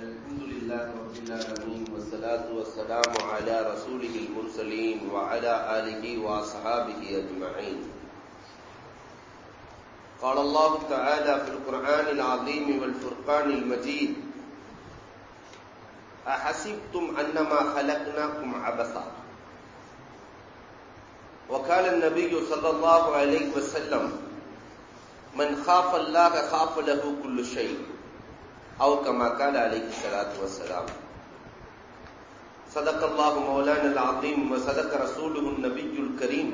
الحمد لله رب العالمين والصلاة والسلام على رسوله المرسلين وعلى آله وأصحابه أجمعين. قال الله تعالى في القرآن العظيم والفرقان المجيد أحسبتم أنما خلقناكم عبثا؟ وقال النبي صلى الله عليه وسلم من خاف الله خاف له كل شيء. أو كما قال عليه الصلاة والسلام صدق الله مولانا العظيم وصدق رسوله النبي الكريم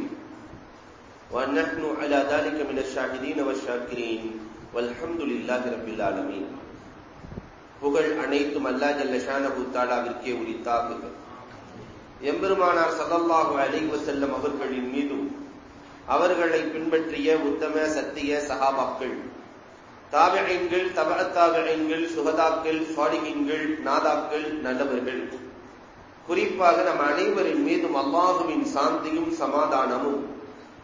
ونحن على ذلك من الشاهدين والشاكرين والحمد لله رب العالمين புகழ் அனைத்தும் அல்லா ஜல்லஷானபு தாலாவிற்கே உரித்தாகுக எம்பெருமானார் சல்லல்லாஹு அலைஹி வஸல்லம் அவர்களின் மீதும் அவர்களை பின்பற்றிய உத்தம சத்திய சகாபாக்கள் தாபியங்கள் தப சுகதாக்கள் சுவாடிகங்கள் நாதாக்கள் நல்லவர்கள். குறிப்பாக நம் அனைவரின் மீதும் அல்லாஹுவின் சாந்தியும் சமாதானமும்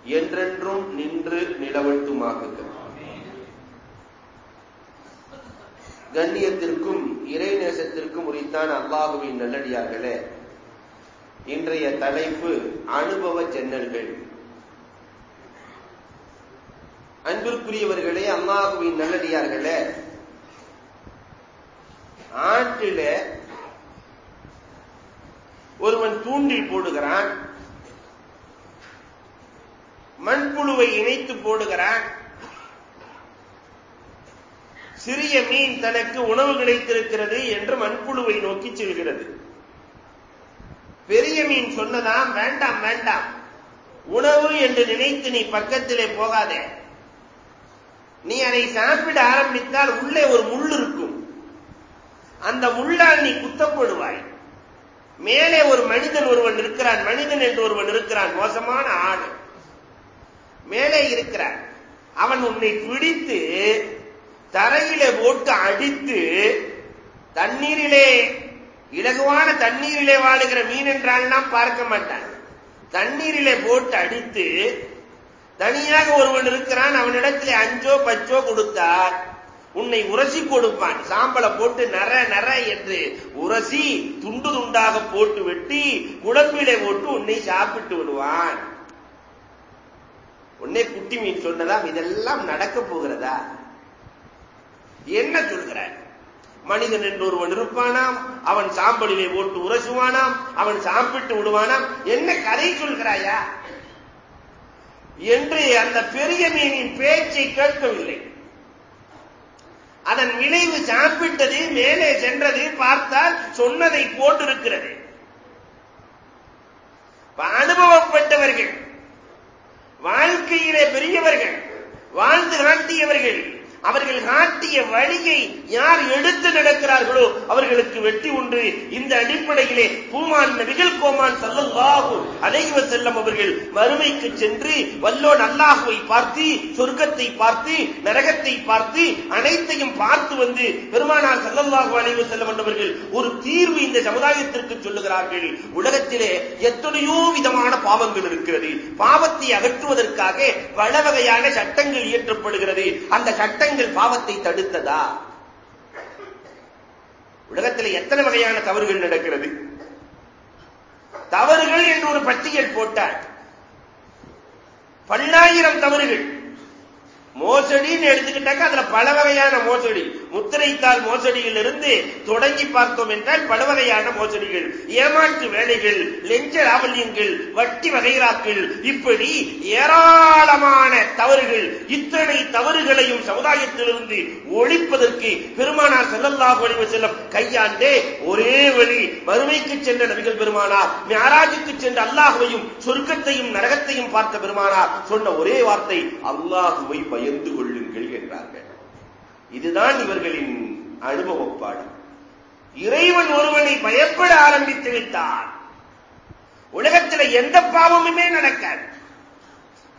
என்றென்றும் நின்று நிலவட்டுமாகுக. கண்ணியத்திற்கும் இறை நேசத்திற்கும் உரித்தான் அல்லாஹுவின் நல்லடியார்களே இன்றைய தலைப்பு அனுபவ ஜன்னல்கள். அன்பிற்குரியவர்களே அல்லாஹுவின் நல்லடியார்களே. ஆற்றில ஒருவன் தூண்டில் போடுகிறான். மண்புழுவை இணைத்து போடுகிறான். சிறிய மீன் தனக்கு உணவு கிடைத்திருக்கிறது என்று மண்புழுவை நோக்கி செல்கிறது. பெரிய மீன் சொன்னதாம் வேண்டாம் வேண்டாம். உணவு என்று நினைத்து நீ பக்கத்திலே போகாதே. நீ அதை சாப்பிட ஆரம்பித்தால் உள்ளே ஒரு முள் இருக்கும். அந்த முள்ளால் நீ குத்தப்படுவாய். மேலே ஒரு மனிதன் ஒருவன் இருக்கிறான் மனிதன் என்று ஒருவன் இருக்கிறான் மோசமான ஆடு மேலே இருக்கிறான். அவன் உன்னை பிடித்து தரையிலே போட்டு அடித்து தண்ணீரிலே இலகுவான தண்ணீரிலே வாழுகிற மீன் என்றால்லாம் பார்க்க மாட்டான். தண்ணீரிலே போட்டு அடித்து தனியாக ஒருவன் இருக்கிறான் அவனிடத்தில் அஞ்சோ பச்சோ கொடுத்தார் உன்னை உரசி கொடுப்பான். சாம்பலை போட்டு நர நர என்று உரசி துண்டு துண்டாக போட்டு வெட்டி குழம்பிலே போட்டு உன்னை சாப்பிட்டு விடுவான். உன்னை குட்டி மீன் சொன்னதாம் இதெல்லாம் நடக்க போகிறதா? என்ன சொல்கிறார் மனிதன் என்று ஒருவன் இருப்பானாம் அவன் சாம்பலிலே போட்டு உரசுவானாம் அவன் சாப்பிட்டு விடுவானாம். என்ன கதை சொல்கிறாயா? என்று அந்த பெரிய மீனின் பேச்சை கேட்கவில்லை. அதன் விளைவு சாப்பிட்டது மேலே சென்றது பார்த்தால் சொன்னதை போட்டிருக்கிறது. அனுபவப்பட்டவர்கள் வாழ்க்கையிலே பெரியவர்கள் வாழ்ந்து காட்டியவர்கள் அவர்கள் காட்டிய வழியை யார் எடுத்து நடக்கிறார்களோ அவர்களுக்கு வெற்றி உண்டு. இந்த அடிப்படையிலே பூமான் நபிகள் கோமான் சல்லல்லாஹு அலைவ செல்லம் அவர்கள் மறுமைக்கு சென்று வல்லோ நல்லாகுவை பார்த்து சொர்க்கத்தை பார்த்து நரகத்தை பார்த்து அனைத்தையும் பார்த்து வந்து பெருமானார் சல்லல்லாஹு அலைவ செல்லம் என்றவர்கள் ஒரு தீர்வு இந்த சமுதாயத்திற்கு சொல்லுகிறார்கள். உலகத்திலே எத்தனையோ விதமான பாவங்கள் இருக்கிறது. பாவத்தை அகற்றுவதற்காக பல வகையான சட்டங்கள் இயற்றப்படுகிறது. அந்த சட்டங்கள் சட்டங்கள் பாவத்தை தடுத்ததா? உலகத்தில் எத்தனை வகையான தவறுகள் நடக்கிறது? தவறுகள் என்று ஒரு பட்டியல் போட்டார். பல்லாயிரம் தவறுகள். மோசடின்னு எடுத்துக்கிட்டாக்க அதுல பல வகையான மோசடி. முத்திரைத்தால் மோசடியில் இருந்து தொடங்கி பார்த்தோம் என்றால் பல வகையான மோசடிகள். ஏமாற்று வேலைகள் லெஞ்ச லாவல்யங்கள் வட்டி வகைராக்கள் இப்படி ஏராளமான தவறுகள் இத்தனை தவறுகளையும் சமுதாயத்திலிருந்து ஒழிப்பதற்கு பெருமானார் செல்லல்லாஹு அலைஹி செல்லம் கையாண்டே ஒரே வழி வறுமைக்கு சென்ற நபிகள் பெருமானார் மியாராஜுக்கு சென்ற அல்லாஹுவையும் சொர்க்கத்தையும் நரகத்தையும் பார்த்த பெருமானார் சொன்ன ஒரே வார்த்தை அல்லாஹுவை பயந்து கொள்ளுங்கள் என்றார்கள். இதுதான் இவர்களின் அனுபவப்பாடு. இறைவன் ஒருவனை பயப்பட ஆரம்பித்து விட்டார் உலகத்தில் எந்த பாவமுமே நடக்காது.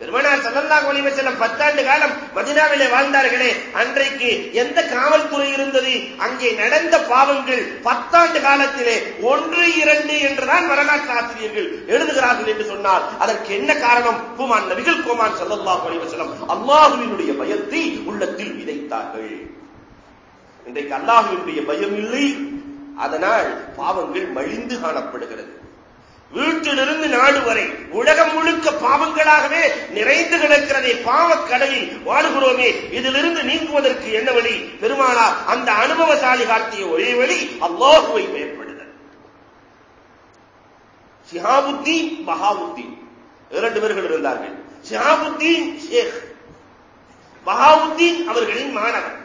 பெருமானார் சல்லல்லாஹு அலைஹி வஸல்லம் பத்தாண்டு காலம் மதினாவிலே வாழ்ந்தார்களே அன்றைக்கு எந்த காவல்துறை இருந்தது? அங்கே நடந்த பாவங்கள் பத்தாண்டு காலத்திலே ஒன்று இரண்டு என்றுதான் வரலாற்று ஆசிரியர்கள் எழுதுகிறார்கள் என்று சொன்னார் அதற்கு என்ன காரணம்? குமான் நபிகள் குமான் சல்லல்லாஹு அலைஹி வஸல்லம் அல்லாஹுவினுடைய பயத்தை உள்ளத்தில் விதைத்தார்கள். இன்றைக்கு அல்லாஹுவினுடைய பயம் இல்லை. அதனால் பாவங்கள் மழிந்து காணப்படுகிறது. வீட்டிலிருந்து நாடு வரை உலகம் முழுக்க பாவங்களாகவே நிறைந்து கிடக்கிறதே பாவக் கடலில் வாழுகிறோமே இதிலிருந்து நீங்குவதற்கு என்ன வழி? பெருமானார் அந்த அனுபவசாலி காட்டிய ஒரே வழி அல்லாஹுவை பயன்படுதல் ஷிஹாபுத்தீன் பஹாவுத்தீன். இரண்டு பேர்கள் இருந்தார்கள். ஷிஹாபுத்தீன் ஷேக். பஹாவுத்தீன் அவர்களின் மாணவர்.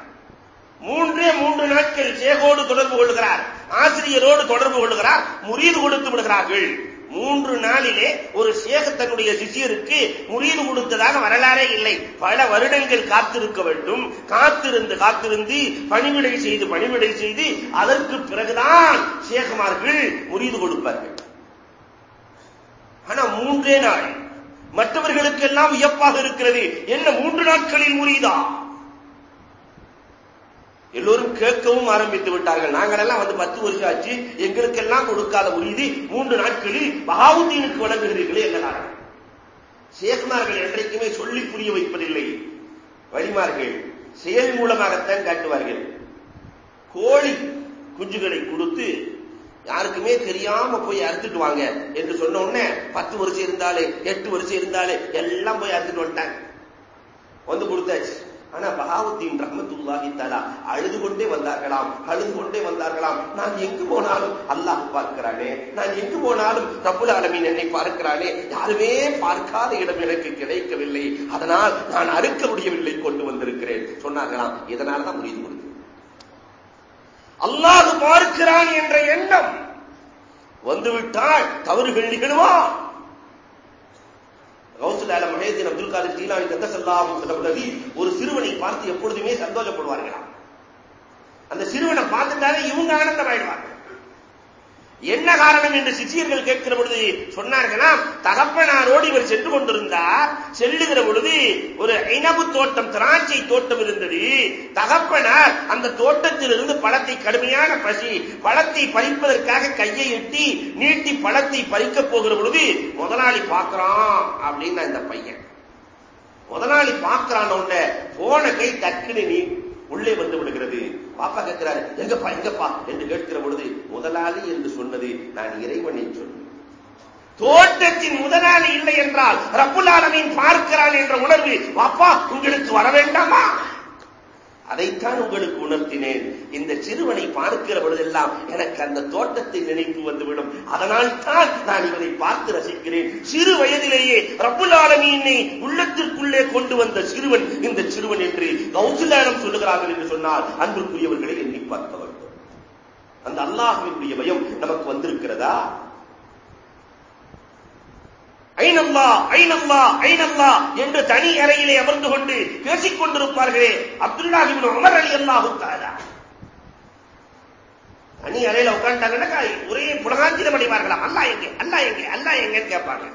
மூன்றே மூன்று நாட்கள் ஷேகோடு தொடர்பு கொள்கிறார். ஆசிரியரோடு தொடர்பு கொள்கிறார். முறியது கொடுத்து விடுகிறார்கள். மூன்று நாளிலே ஒரு சேக தன்னுடைய சிஷியருக்கு முறீது கொடுத்ததாக வரலாறே இல்லை. பல வருடங்கள் காத்திருக்க வேண்டும். காத்திருந்து காத்திருந்து பணிவிடை செய்து பணிவிடை செய்து அதற்கு பிறகுதான் சேகமார்கள் முறீது கொடுப்பார்கள். ஆனா மூன்றே நாள். மற்றவர்களுக்கெல்லாம் வியப்பாக இருக்கிறது. என்ன மூன்று நாட்களில் முறிதா எல்லோரும் கேட்கவும் ஆரம்பித்து விட்டார்கள். நாங்கள் எல்லாம் வந்து பத்து வருஷம் ஆச்சு. எங்களுக்கெல்லாம் கொடுக்காத உறுதி மூன்று நாட்களில் பகாவுதீனுக்கு வழங்குகிறீர்களே என்ன காரணம் சேகுமார்கள் என்றைக்குமே சொல்லி புரிய வைப்பதில்லை. வழிமார்கள் செயல் மூலமாகத்தான் காட்டுவார்கள். கோழி குஞ்சுகளை கொடுத்து யாருக்குமே தெரியாம போய் அறுத்துட்டு வாங்க என்று சொன்ன உடனே பத்து வருஷம் இருந்தாலே எட்டு வருஷம் இருந்தாலே எல்லாம் போய் அறுத்துட்டு வந்துட்டாங்க. வந்து கொடுத்தாச்சு. ஆனா பகாவுத்தீன் ரஹமத்துல்லாஹி தாலா அழுது கொண்டே வந்தார்களாம் அழுது கொண்டே வந்தார்களாம். நான் எங்கு போனாலும் அல்லாஹ் பார்க்கிறானே நான் எங்கு போனாலும் ரப்புல் ஆலமின் என்னை பார்க்கிறானே யாருமே பார்க்காத இடம் எனக்கு கிடைக்கவில்லை. அதனால் நான் அறுக்க முடியவில்லை கொண்டு வந்திருக்கிறேன். சொன்னார்களாம் இதனாலதான் முடிவு கொடுத்து அல்லாஹ் பார்க்கிறான் என்ற எண்ணம் வந்துவிட்டால் தவறுகள் நிகழுமா? கௌசல் ஆல மஹேதீன் அப்துல் காதிர் ஜீலானி கத்தசல்லாம் நபி ஒரு சிறுவனை பார்த்து எப்பொழுதுமே சந்தோஷப்படுவார்களாம். அந்த சிறுவனை பார்த்துட்டாலே இவங்க ஆனந்தமாயிடுவாங்க. என்ன காரணம் என்று சிஷியர்கள் கேட்கிற பொழுது சொன்னார்களாம் தகப்பனாரோடு இவர் சென்று கொண்டிருந்தார் செல்லுகிற பொழுது ஒரு இனவு தோட்டம் திராட்சை தோட்டம் இருந்தது. தகப்பனார் அந்த தோட்டத்திலிருந்து பழத்தை கடுமையான பசி பழத்தை பறிப்பதற்காக கையை எட்டி நீட்டி பழத்தை பறிக்கப் போகிற பொழுது முதலாளி பார்க்கிறான் அப்படின்னு இந்த பையன். முதலாளி பார்க்கிறான் உடனே போன கை டக்குனு நீ உள்ளே வந்து விடுகிறது. பாப்பா கேட்கிறாரு எங்கப்பா எங்கப்பா? என்று கேட்கிற பொழுது முதலாளி என்று சொன்னது நான் இறைவனை சொன்னேன். தோட்டத்தின் முதலாளி இல்லை என்றால் ரப்புலாலமின் பார்க்கிறான் என்ற உணர்வு பாப்பா உங்களுக்கு வர வேண்டாமா? அதைத்தான் உங்களுக்கு உணர்த்தினேன். இந்த சிறுவனை பார்க்கிற பொழுதெல்லாம் எனக்கு அந்த தோட்டத்தை நினைப்பு வந்துவிடும். அதனால் தான் நான் இவனை பார்த்து ரசிக்கிறேன். சிறு வயதிலேயே ரப்புலாலமீனை உள்ளத்திற்குள்ளே கொண்டு வந்த சிறுவன் இந்த சிறுவன் என்று கௌசலானம் சொல்லுகிறார்கள் என்று சொன்னால் அன்புக்குரியவர்களை எண்ணி பார்க்க வேண்டும். அந்த அல்லாஹுவினுடைய பயம் நமக்கு வந்திருக்கிறதா? ஐநல்லா ஐநல்லா ஐநல்லா என்று தனி அறையிலே அமர்ந்து கொண்டு பேசிக் கொண்டிருப்பார்களே அப்துல்லாஹிபின் உமர் அலி அல்லாஹு தாரா தனி அறையில உட்காந்துட்டாங்கன்னா ஒரே புலகாந்திரம் அடைவார்களாம் அல்லா எங்க? அல்லா எங்க? அல்லா எங்கன்னு கேட்பாங்க.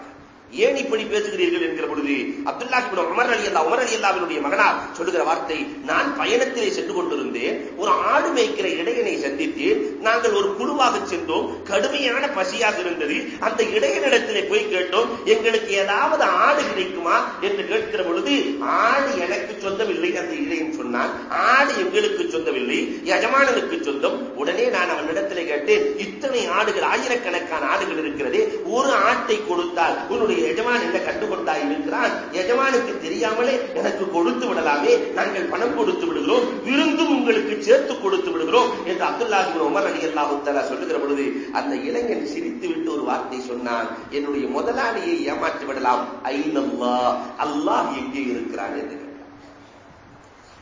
ஏன் இப்படி பேசுகிறீர்கள் என்கிற பொழுது அப்துல்லாஹிபின் Umar Ali Allah Umar Ali அல்லாவினுடைய மகனார் சொல்லுகிற வார்த்தை நான் பயணத்திலே சென்று கொண்டிருந்தேன் ஒரு ஆடு மேய்க்கிற இடையனை சந்தித்து நாங்கள் ஒரு குழுவாக சென்றோம் கடுமையான பசியாக இருந்தது அந்த இடையனிடத்திலே போய் கேட்டோம் எங்களுக்கு ஏதாவது ஆடு கிடைக்குமா? என்று கேட்கிற பொழுது ஆடு எனக்கு சொந்தமில்லை அந்த இடையன் சொன்னான். ஆடு எங்களுக்கு சொந்தமில்லை எஜமானனுக்கு சொந்தம். உடனே நான் அவனிடத்திலே கேட்டேன் இத்தனை ஆடுகள் ஆயிரக்கணக்கான ஆடுகள் இருக்கிறது ஒரு ஆட்டை கொடுத்தால் உன்னுடைய எஜமான் என்ன கண்டுகொண்டா இருக்கிறான் எஜமானுக்கு தெரியாமலே எனக்கு கொடுத்து விடலாமே. நாங்கள் பணம் கொடுத்து விடுகிறோம். விருந்தும் உங்களுக்கு சேர்த்து கொடுத்து விடுகிறோம் என்று அப்துல்லாஹி உமர் அலி அல்லாஹு சொல்லுகிற பொழுது அந்த இளைஞன் சிரித்து விட்டு ஒரு வார்த்தை சொன்னான். என்னுடைய முதலாளியை ஏமாற்றி விடலாம். ஐநல்லா அல்லாஹ்? எங்கே இருக்கிறான் என்று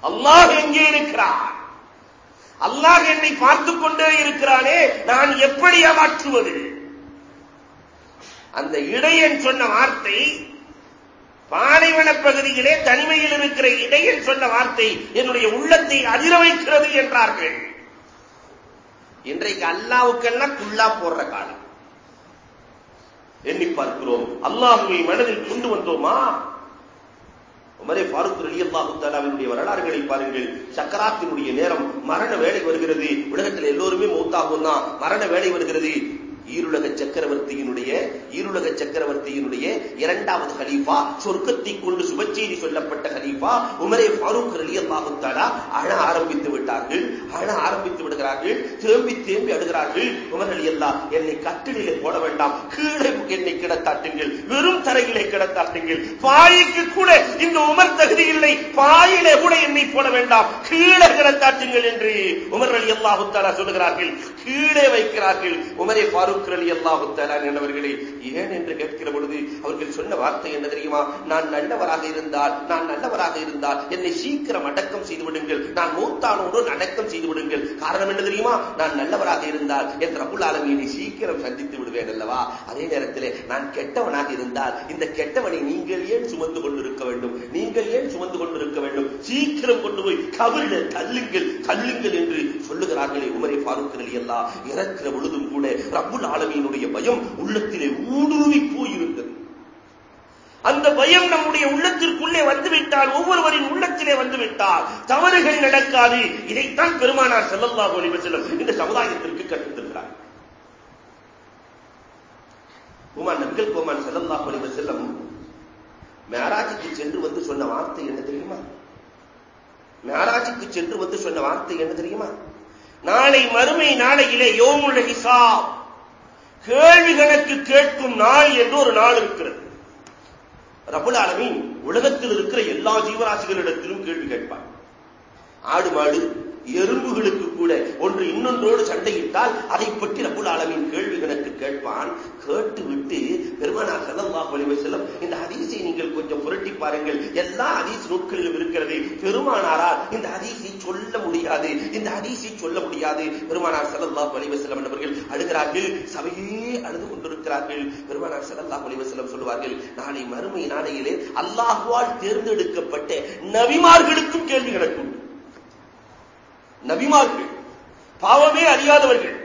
அல்லாஹ் எங்கே இருக்கிறான்? அல்லாஹ் என்னை பார்த்துக் கொண்டே இருக்கிறானே. நான் எப்படி ஏமாற்றுவது? அந்த இடையன் சொன்ன வார்த்தை பாலைவன பகுதியிலே தனிமையில் இருக்கிற இடையன் சொன்ன வார்த்தை என்னுடைய உள்ளத்தை அதிர வைக்கிறது என்றார்கள். இன்றைக்கு அல்லாவுக்கெல்லாம் குல்லா போடுற காலம். எண்ணி பார்க்கிறோம். அல்லாஹுவை மனதில் கொண்டு வந்தோமா? உமரே ஃபாரூக் அலி அல்லாஹு தாலாவினுடைய வரலாறுகளை பாருங்கள். சக்கராத்தினுடைய நேரம் மரண வேலை வருகிறது. உலகத்தில் எல்லோருமே மௌத்தாகும் தான் மரண வேலை வருகிறது. ஈருலக சக்கரவர்த்தியினுடைய ஈருலக சக்கரவர்த்தியினுடைய இரண்டாவது ஹலீஃபா சொர்க்கத்தை கொண்டு சுபச்செய்தி சொல்லப்பட்ட ஹலீஃபா உமரே ஃபாரூக் அலி அல்லாஹுத்தாலா அழ ஆரம்பித்து விட்டார்கள். அழ ஆரம்பித்து விடுகிறார்கள். திரும்பி திரும்பி அழுகிறார்கள். உமர் அலி அல்லா என்னை கட்டிலே போட வேண்டாம். கீழே என்னை கிடத்தாட்டுங்கள். வெறும் தரையிலே கிடத்தாட்டுங்கள். பாய்க்கு கூட இந்த உமர் தகுதி இல்லை. பாயிலே கூட என்னை போட வேண்டாம். கீழே கிடத்தாட்டுங்கள் என்று உமர் அலி அல்லாஹுத்தாலா சொல்லுகிறார்கள். கீழே வைக்கிறார்கள். உமரே ஃபாரூக் அலி அல்லாஹுத்தாலா என்பவர்களே ஏன் என்று கேட்கிற பொழுது அவர்கள் சொன்ன வார்த்தை என்ன தெரியுமா? நான் நல்லவராக இருந்தால் நான் நல்லவராக இருந்தால் என்னை சீக்கிரம் அடக்கம் செய்து விடுங்கள். நான் மூத்தானோடு அடக்கம் செய்து விடுங்கள். காரணம் என்ன தெரியுமா? நான் நல்லவராக இருந்தால் என் ரபுல் ஆலமியினை சீக்கிரம் சந்தித்து விடுவேன் அல்லவா? அதே நேரத்தில் நான் கெட்டவனாக இருந்தால் இந்த கெட்டவனை நீங்கள் ஏன் சுமந்து கொண்டிருக்க வேண்டும்? நீங்கள் ஏன் சுமந்து கொண்டிருக்க வேண்டும்? சீக்கிரம் கொண்டு போய் கவிழ தள்ளுங்கள் தள்ளுங்கள் என்று சொல்லுகிறார்களே உமரை ஃபாரூக் அலி அல்லா இறக்கிற பொழுதும் கூட ரபுல் ஆலமியினுடைய பயம் உள்ளத்திலே ஊடுருவி போயிருந்தது. அந்த பயம் நம்முடைய உள்ளத்திற்குள்ளே வந்துவிட்டால் ஒவ்வொருவரின் உள்ளத்திலே வந்துவிட்டால் தவறுகள் நடக்காது. இதைத்தான் பெருமானார் செல்லல்லாஹு அலைஹி வஸல்லம் இந்த சமுதாயத்திற்கு கற்பித்திருக்கிறார் குமான் நபிகள் குமான் செல்லல்லாஹு அலைஹி வஸல்லம் மேராஜுக்கு சென்று வந்து சொன்ன வார்த்தை என்ன தெரியுமா? மேராஜுக்கு சென்று வந்து சொன்ன வார்த்தை என்ன தெரியுமா? நாளை மறுமை நாளையிலே யோமுல் ஹிசாப். கேள்வி கணக்கு கேட்கும் நாள் என்று ஒரு நாள் இருக்கிறது. ரபுல் ஆலமீன் உலகத்தில் இருக்கிற எல்லா ஜீவராசிகளிடத்திலும் கேள்வி கேட்பார். ஆடு மாடு எறும்புகளுக்கு கூட ஒன்று இன்னொன்றோடு சண்டையிட்டால் அதை பற்றி ரபுல் ஆலமின் கேள்வி கணக்கு கேட்பான். கேட்டு விட்டு பெருமானார் ஸல்லல்லாஹு அலைஹி செல்லும் இந்த ஹதீஸை நீங்கள் கொஞ்சம் புரட்டி பாருங்கள். எல்லா ஹதீஸ் நூல்களிலும் இருக்கிறது பெருமானாரால் இந்த ஹதீஸை சொல்ல முடியாது. இந்த ஹதீஸை சொல்ல முடியாது. பெருமானார் ஸல்லல்லாஹு அலைஹி வஸல்லம் அவர்கள் அழுகிறார்கள். சபையே அழுது கொண்டிருக்கிறார்கள். பெருமானார் ஸல்லல்லாஹு அலைஹி சொல்லுவார்கள் நாளை மறுமை நாளையிலே அல்லாஹ்வால் தேர்ந்தெடுக்கப்பட்ட நபிமார்களுக்கும் கேள்வி கிடக்கும் நபிமார்கள் பாவமே அறியாதவர்கள்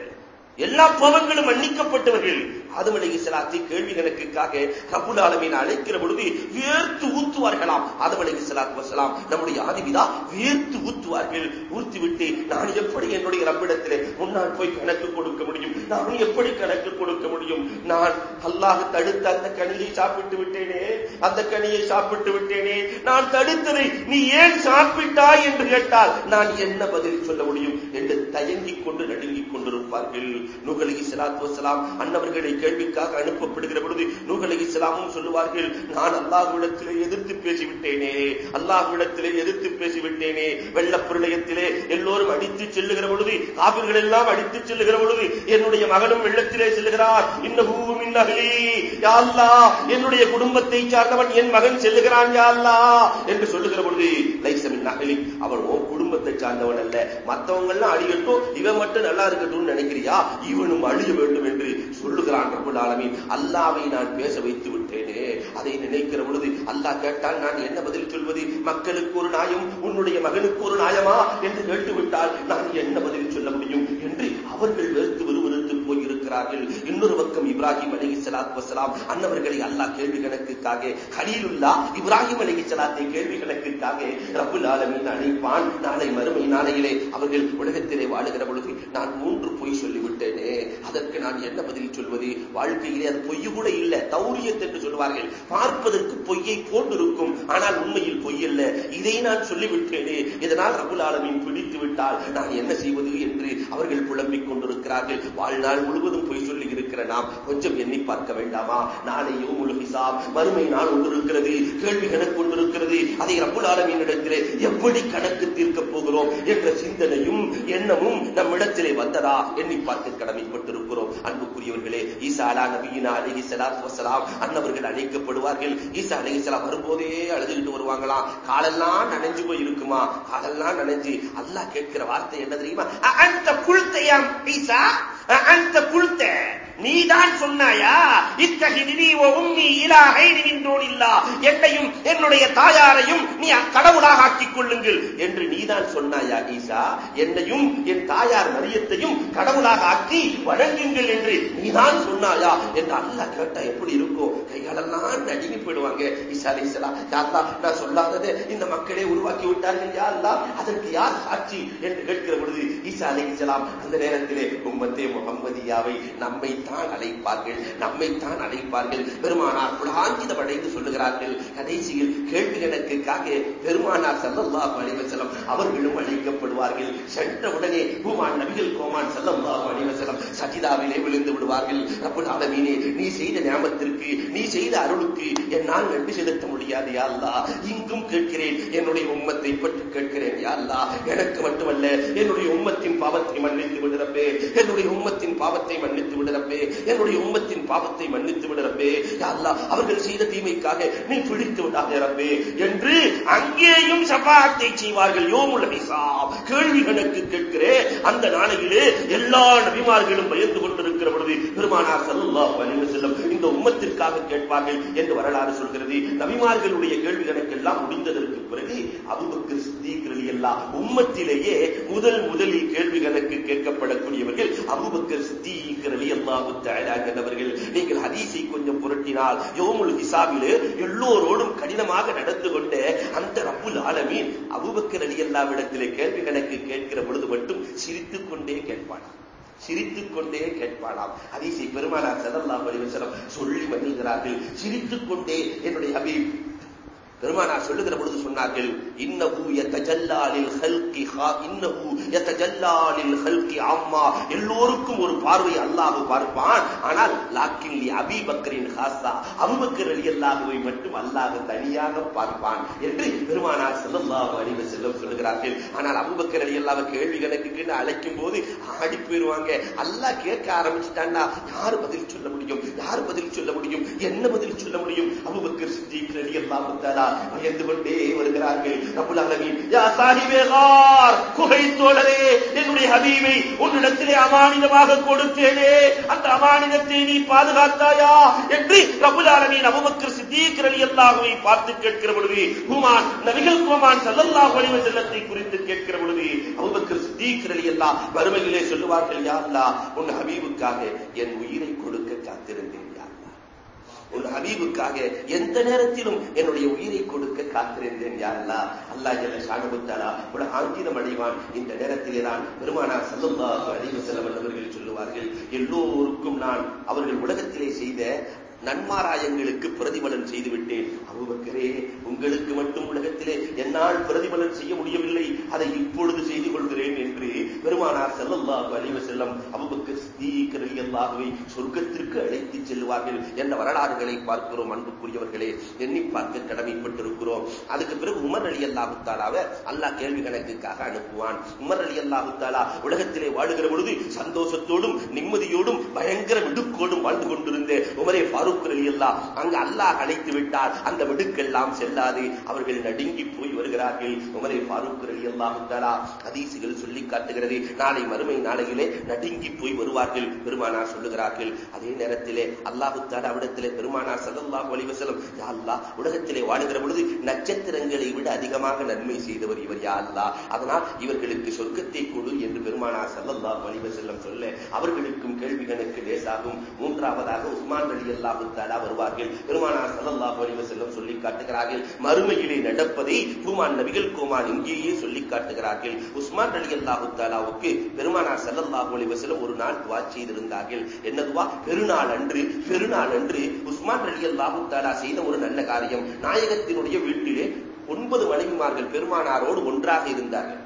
எல்லா பாவங்களும் மன்னிக்கப்பட்டவர்கள் ஆதம் அலை இஸ்லாத்தை கேள்விகளுக்காக கணக்குக்காக ரபுல் ஆலமீன் அழைக்கிற பொழுது வேர்த்து ஊத்துவார்களாம். ஆதம் அலை இஸ்லாத்து வசலாம் நம்முடைய ஆதிபிதா வேர்த்து ஊத்துவார்கள். ஊர்த்தி விட்டு நான் எப்படி என்னுடைய ரப்பிடத்தில் முன்னால் போய் கணக்கு கொடுக்க முடியும்? நான் எப்படி கணக்கு கொடுக்க முடியும்? நான் அல்லாஹ் தடுத்த அந்த கனியை சாப்பிட்டு விட்டேனே. அந்த கனியை சாப்பிட்டு விட்டேனே. நான் தடுத்ததை நீ ஏன் சாப்பிட்டாய் என்று கேட்டால் நான் என்ன பதில் சொல்ல முடியும்? என்று தயங்கிக் கொண்டு நடுங்கிக் கொண்டிருப்பார்கள். நுகலி சலாத்து வசலாம் அன்னவர்களை கேள்விக்காக அனுப்பப்படுகிற பொழுது நூகலை இஸ்லாமும் சொல்லுவார்கள் நான் அல்லாஹ்விடத்திலே எதிர்த்து பேசிவிட்டேனே அல்லாஹ்விடத்திலே எதிர்த்து பேசிவிட்டேனே. வெள்ள பிரளயத்திலே எல்லோரும் அடித்து செல்லுகிற பொழுது காவிர்கள் எல்லாம் அடித்து செல்லுகிற பொழுது என்னுடைய மகனும் வெள்ளத்திலே செல்லுகிறார். இன்னஹூ மின் அஹ்லி. என்னுடைய குடும்பத்தை சார்ந்தவன் என் மகன் செல்லுகிறான் யாழ்லா என்று சொல்லுகிற பொழுது லைசமின் நகலி அவன் உன் குடும்பத்தை சார்ந்தவன் அல்ல. மற்றவங்க எல்லாம் அழியட்டும் இவன் மட்டும் நல்லா இருக்கட்டும்னு நினைக்கிறியா? இவனும் அழிய வேண்டும் என்று சொல்லுகிறான் ரபுல் ஆலமீன் அல்லாவை நான் பேச வைத்து விட்டேனே. அதை நினைக்கிற பொழுது அல்லாஹ் கேட்டால் நான் என்ன பதில் சொல்வது? மக்களுக்கு ஒரு நியாயம் உன்னுடைய மகனுக்கு ஒரு நாயமா? என்று கேட்டுவிட்டால் நான் என்ன பதில் சொல்ல முடியும்? என்று அவர்கள் வெறுத்து விறுவிறுத்து போயிருக்கிறார்கள். இன்னொரு பக்கம் இப்ராஹிம் அலி சலாத் வசலாம் அன்னவர்களை அல்லாஹ் கேள்வி கணக்குக்காக ஹலீலுல்லா இப்ராஹிம் அலி சலாத்தை கேள்வி கணக்குக்காக ரபுல் ஆலமின் அழைப்பான் நாளை மறுமை நாளையிலே அவர்கள் உலகத்திலே வாழுகிற பொழுது நான் மூன்று பொய் சொல்லி அதற்கு நான் என்ன பதில் சொல்வது? வாழ்க்கையிலே அது பொய் கூட இல்லை. தௌரியத் என்று சொல்வார்கள் பார்ப்பதற்கு பொய்யை போன்றிருக்கும். ஆனால் உண்மையில் பொய் அல்ல. இதை நான் சொல்லிவிட்டேனே. இதனால் ரபுல் பிடித்து விட்டால் நான் என்ன செய்வது என்று அவர்கள் புலம்பிக் கொண்டிருக்கிறார்கள். வாழ்நாள் முழுவதும் பொய் சொல்லி இருக்கிற நாம் கொஞ்சம் எண்ணி பார்க்க வேண்டாமா? நாளையோ முழுகிசாம் மறுமை நாள் ஒன்றிருக்கிறது. கேள்வி கணக்கு ஒன்றிருக்கிறது. அதை ரபுல் ஆலமீனிடத்திலே எப்படி கணக்கு தீர்க்கப் போகிறோம் என்ற சிந்தனையும் எண்ணமும் நம்மிடத்திலே வந்ததா எண்ணி பார்க்க கடமைப்பட்டிருக்கிறோம். அன்புக்குரியவர்களே ஈசா அலா நபியினா அலிஹி சலாத் வசலாம் அன்னவர்கள் அழைக்கப்படுவார்கள். ஈசா அலிஹி சலாம் வரும்போதே அழுதுகிட்டு வருவாங்களாம் காலெல்லாம் நனைஞ்சு போய் இருக்குமா? காலெல்லாம் நனைஞ்சு அல்லாஹ் கேட்கிற வார்த்தை என்ன தெரியுமா? அந்த குழுத்தையாம் ஈசா அந்த குழுத்தை நீதான் சொன்னாயா? இத்தகிதினி உம்மி இலாகை நின்றோனில்லா என்னையும் என்னுடைய தாயாரையும் நீ கடவுளாக ஆக்கிக் கொள்ளுங்கள் என்று நீதான் சொன்னாயா ஈசா? என்னையும் என் தாயார் மரியத்தையும் கடவுளாக ஆக்கி வணங்குங்கள் என்று நீதான் சொன்னாயா? என்று அல்ல கேட்டா எப்படி இருக்கும் கையால மக்கள் நடுங்கி போயிடுவாங்க. ஈசா அலி இஸ்லாம் நான் சொல்லாததை இந்த மக்களே உருவாக்கி விட்டார்கள் யா அதற்கு யார் சாட்சி என்று கேட்கிற பொழுது ஈசா அலி இஸ்லாம் அந்த நேரத்திலே உம்மத்தே முகம்மதியாவை நம்மைத்தான் அழைப்பார்கள். நம்மைத்தான் அழைப்பார்கள். பெருமானார் புலாங்கிதம் அடைந்து சொல்லுகிறார்கள். கடைசியில் கேள்வி கணக்குக்காக பெருமானார் சல்லல்லாஹு அலைஹி அவர்களும் அழைக்கப்படுவார்கள். சென்ற உடனே பூமான் நபிகள் கோமான் சல்லல்லாஹு அலைஹி சஜிதாவிலே விழுந்து விடுவார்கள். ரப்புல் ஆலமீனே நீ செய்த நியாமத்திற்கு நீ செய்த செய்த அருளுக்கு என்னால் நன்றி செலுத்த முடியாது யா இங்கும் கேட்கிறேன் என்னுடைய உம்மத்தை பற்றி கேட்கிறேன் யா எனக்கு மட்டுமல்ல என்னுடைய உம்மத்தின் பாவத்தை மன்னித்து விடுறப்பே என்னுடைய உம்மத்தின் பாவத்தை மன்னித்து விடுறப்பே என்னுடைய உம்மத்தின் பாவத்தை மன்னித்து விடுறப்பே யா அவர்கள் செய்த தீமைக்காக நீ பிடித்து விடாதே ரப்பே. என்று அங்கேயும் சபாத்தை செய்வார்கள் யோமுல் ஹிசாப். கேள்வி கணக்கு கேட்கிறேன் அந்த நாளையிலே எல்லா நபிமார்களும் பயந்து கொண்டிருக்கிற பொழுது பெருமானார் ஸல்லல்லாஹு அலைஹி இந்த உம்மத்திற்காக கேட்பார்கள் என்று வரலாறு சொல்கிறது. நபிமார்களுடைய கேள்வி கணக்கெல்லாம் முடிந்ததற்கு பிறகு அபுபக்கர் சித்திக் எல்லாம் உம்மத்திலேயே முதல் முதலில் கேள்வி கணக்கு கேட்கப்படக்கூடியவர்கள் அபுபக்கர் சித்திக் ரலியல்லாஹு தஆலா நீங்கள் ஹதீஸை கொஞ்சம் புரட்டினால் யோமுல் ஹிசாபிலே எல்லோரோடும் கடினமாக நடந்து கொண்ட அந்த ரப்புல் ஆலமீன் அபூபக்கர் அல்லாவிடத்திலே கேள்வி கணக்கு கேட்கிற பொழுது மட்டும் சிரித்துக் கொண்டே கேட்பானார். சிரித்துக் கொண்டே கேட்பாளாம். ஹதீஸை பெருமானார் செல்லல்லா வடிவசனம் சொல்லி மகிழ்கிறார்கள் சிரித்துக் கொண்டே என்னுடைய அபி பெருமானார் சொல்லுகிற பொழுது சொன்னார்கள் இன்னஹு யதஜல்லாலில் ஹல்கி ஹா இன்னஹு யதஜல்லாலில் ஹல்கி அம்மா. எல்லோருக்கும் ஒரு பார்வை அல்லாஹ் பார்ப்பான். ஆனால் லாக்கின் லி அபி பக்கரின் ஹாஸா அபூபக்கர் மட்டும் அல்லாஹ் தனியாக பார்ப்பான் என்று பெருமானார் செல்லல்லாஹு அலைஹி வஸல்லம் சொல்லுகிறார்கள். ஆனால் அபூபக்கர் ரலியல்லாஹு கேள்வி கணக்குக்கு அழைக்கும் போது ஆடி போயிருவாங்க. அல்லாஹ் கேட்க ஆரம்பிச்சிட்டான்னா யார் பதில் சொல்ல முடியும்? யார் பதில் சொல்ல முடியும்? என்ன பதில் சொல்ல முடியும்? அபூபக்கர் சித்திக் ரலியல்லாஹு தஆலா பயந்து கொண்டே வருகிறார்கள். ரப்புல் ஆலமீன் யா சாஹிபே கார் குகை தோழரே என்னுடைய ஹபீபை உன்னிடத்திலே அமானிதமாக கொடுத்தேனே. அந்த அமானிதத்தை நீ பாதுகாத்தாயா? என்று ரப்புல் ஆலமீன் அபூபக்கர் சித்திக் ரலியல்லாஹுவை பார்த்து கேட்கிற பொழுது ஹுமான் நபிகள் குமான் ஸல்லல்லாஹு அலைஹி செல்லத்தை குறித்து கேட்கிற பொழுது அபூபக்கர் சித்திக் ரலியல்லாஹ் வறுமையிலே சொல்லுவார்கள் யா அல்லாஹ் உன் ஹபீபுக்காக என் உயிரை கொடுக்க காத்திருந்தேன் யா அல்லாஹ் உன் ஹபீபுக்காக எந்த நேரத்திலும் என்னுடைய உயிரை கொடுக்க காத்திருந்தேன் யாரல்லா அல்லா ஜல்ல ஷானுபுத்தாலா உலக ஆங்கிலம் அடைவான். இந்த நேரத்திலே தான் பெருமானா சல்லுல்லாஹு அலைஹி வஸல்லம் அவர்கள் சொல்லுவார்கள் எல்லோருக்கும் நான் அவர்கள் உலகத்திலே செய்த நன்மாராயங்களுக்கு பிரதிபலன் செய்துவிட்டேன். அபுபக்கரே உங்களுக்கு மட்டும் உலகத்திலே என்னால் பிரதிபலன் செய்ய முடியவில்லை. அதை இப்பொழுது செய்து கொள்கிறேன் என்று பெருமானார் செல்லல்லாஹு அலைஹி செல்லம் அபுபக்கர் சித்தீக் ரலியல்லாஹுவை சொர்க்கத்திற்கு அழைத்து செல்வார்கள் என்ற வரலாறுகளை பார்க்கிறோம் அன்புக்குரியவர்களே. எண்ணி பார்க்க கடமைப்பட்டிருக்கிறோம். அதுக்கு பிறகு உமர் அலி அல்லாஹு அல்லாஹ் கேள்வி கணக்குக்காக அனுப்புவான். உமர் அலி அல்லாஹுத்தாலா உலகத்திலே வாழுகிற பொழுது சந்தோஷத்தோடும் நிம்மதியோடும் பயங்கர விடுக்கோடும் வாழ்ந்து கொண்டிருந்த உமரே ஃபாரூக் அலி அங்கு அல்லாஹ் அழைத்து விட்டால் அந்த மிடுக்கெல்லாம் செல்லாது. அவர்கள் நடுங்கி போய் வருகிறார்கள். உமரை ஃபாரூக் அலி அல்லாஹு ஹதீசுகள் சொல்லி காட்டுகிறது. நாளை மறுமை நாளையிலே நடுங்கி போய் வருவார்கள். பெருமானார் சொல்லுகிறார்கள். அதே நேரத்திலே அல்லாஹு தாலா அவிடத்திலே பெருமானார் சல்லல்லாஹு வலிவசலம் வஸல்லம் யா அல்லாஹ் உலகத்திலே வாழுகிற பொழுது நட்சத்திரங்களை விட அதிகமாக நன்மை செய்தவர் இவர் யா அல்லாஹ். அதனால் இவர்களுக்கு சொர்க்கத்தை கொடு என்று பெருமானார் சல்லல்லாஹு அலைஹி சொல்ல அவர்களுக்கும் கேள்விகளுக்கு லேசாகும். மூன்றாவதாக உஸ்மான் அலி அல்லா அல்லாஹு தாலா வருவார்கள். பெருமானார் சல்லல்லாஹு அலைஹி வஸல்லம் சொல்லி காட்டுகிறார்கள். மறுமையிலே நடப்பதை பூமான் நபிகள் குமான் இங்கேயே சொல்லி காட்டுகிறார்கள். உஸ்மான் அலி அல்லாஹு தாலாவுக்கு பெருமானார் சல்லல்லாஹு அலைஹி வஸல்லம் ஒரு நாள் துவா செய்திருந்தார்கள். என்னதுவா பெருநாள் அன்று பெருநாள் அன்று உஸ்மான் அலி அல்லாஹு தாலா செய்த ஒரு நல்ல காரியம். நாயகத்தினுடைய வீட்டிலே ஒன்பது மனைவிமார்கள் பெருமானாரோடு ஒன்றாக இருந்தார்கள்.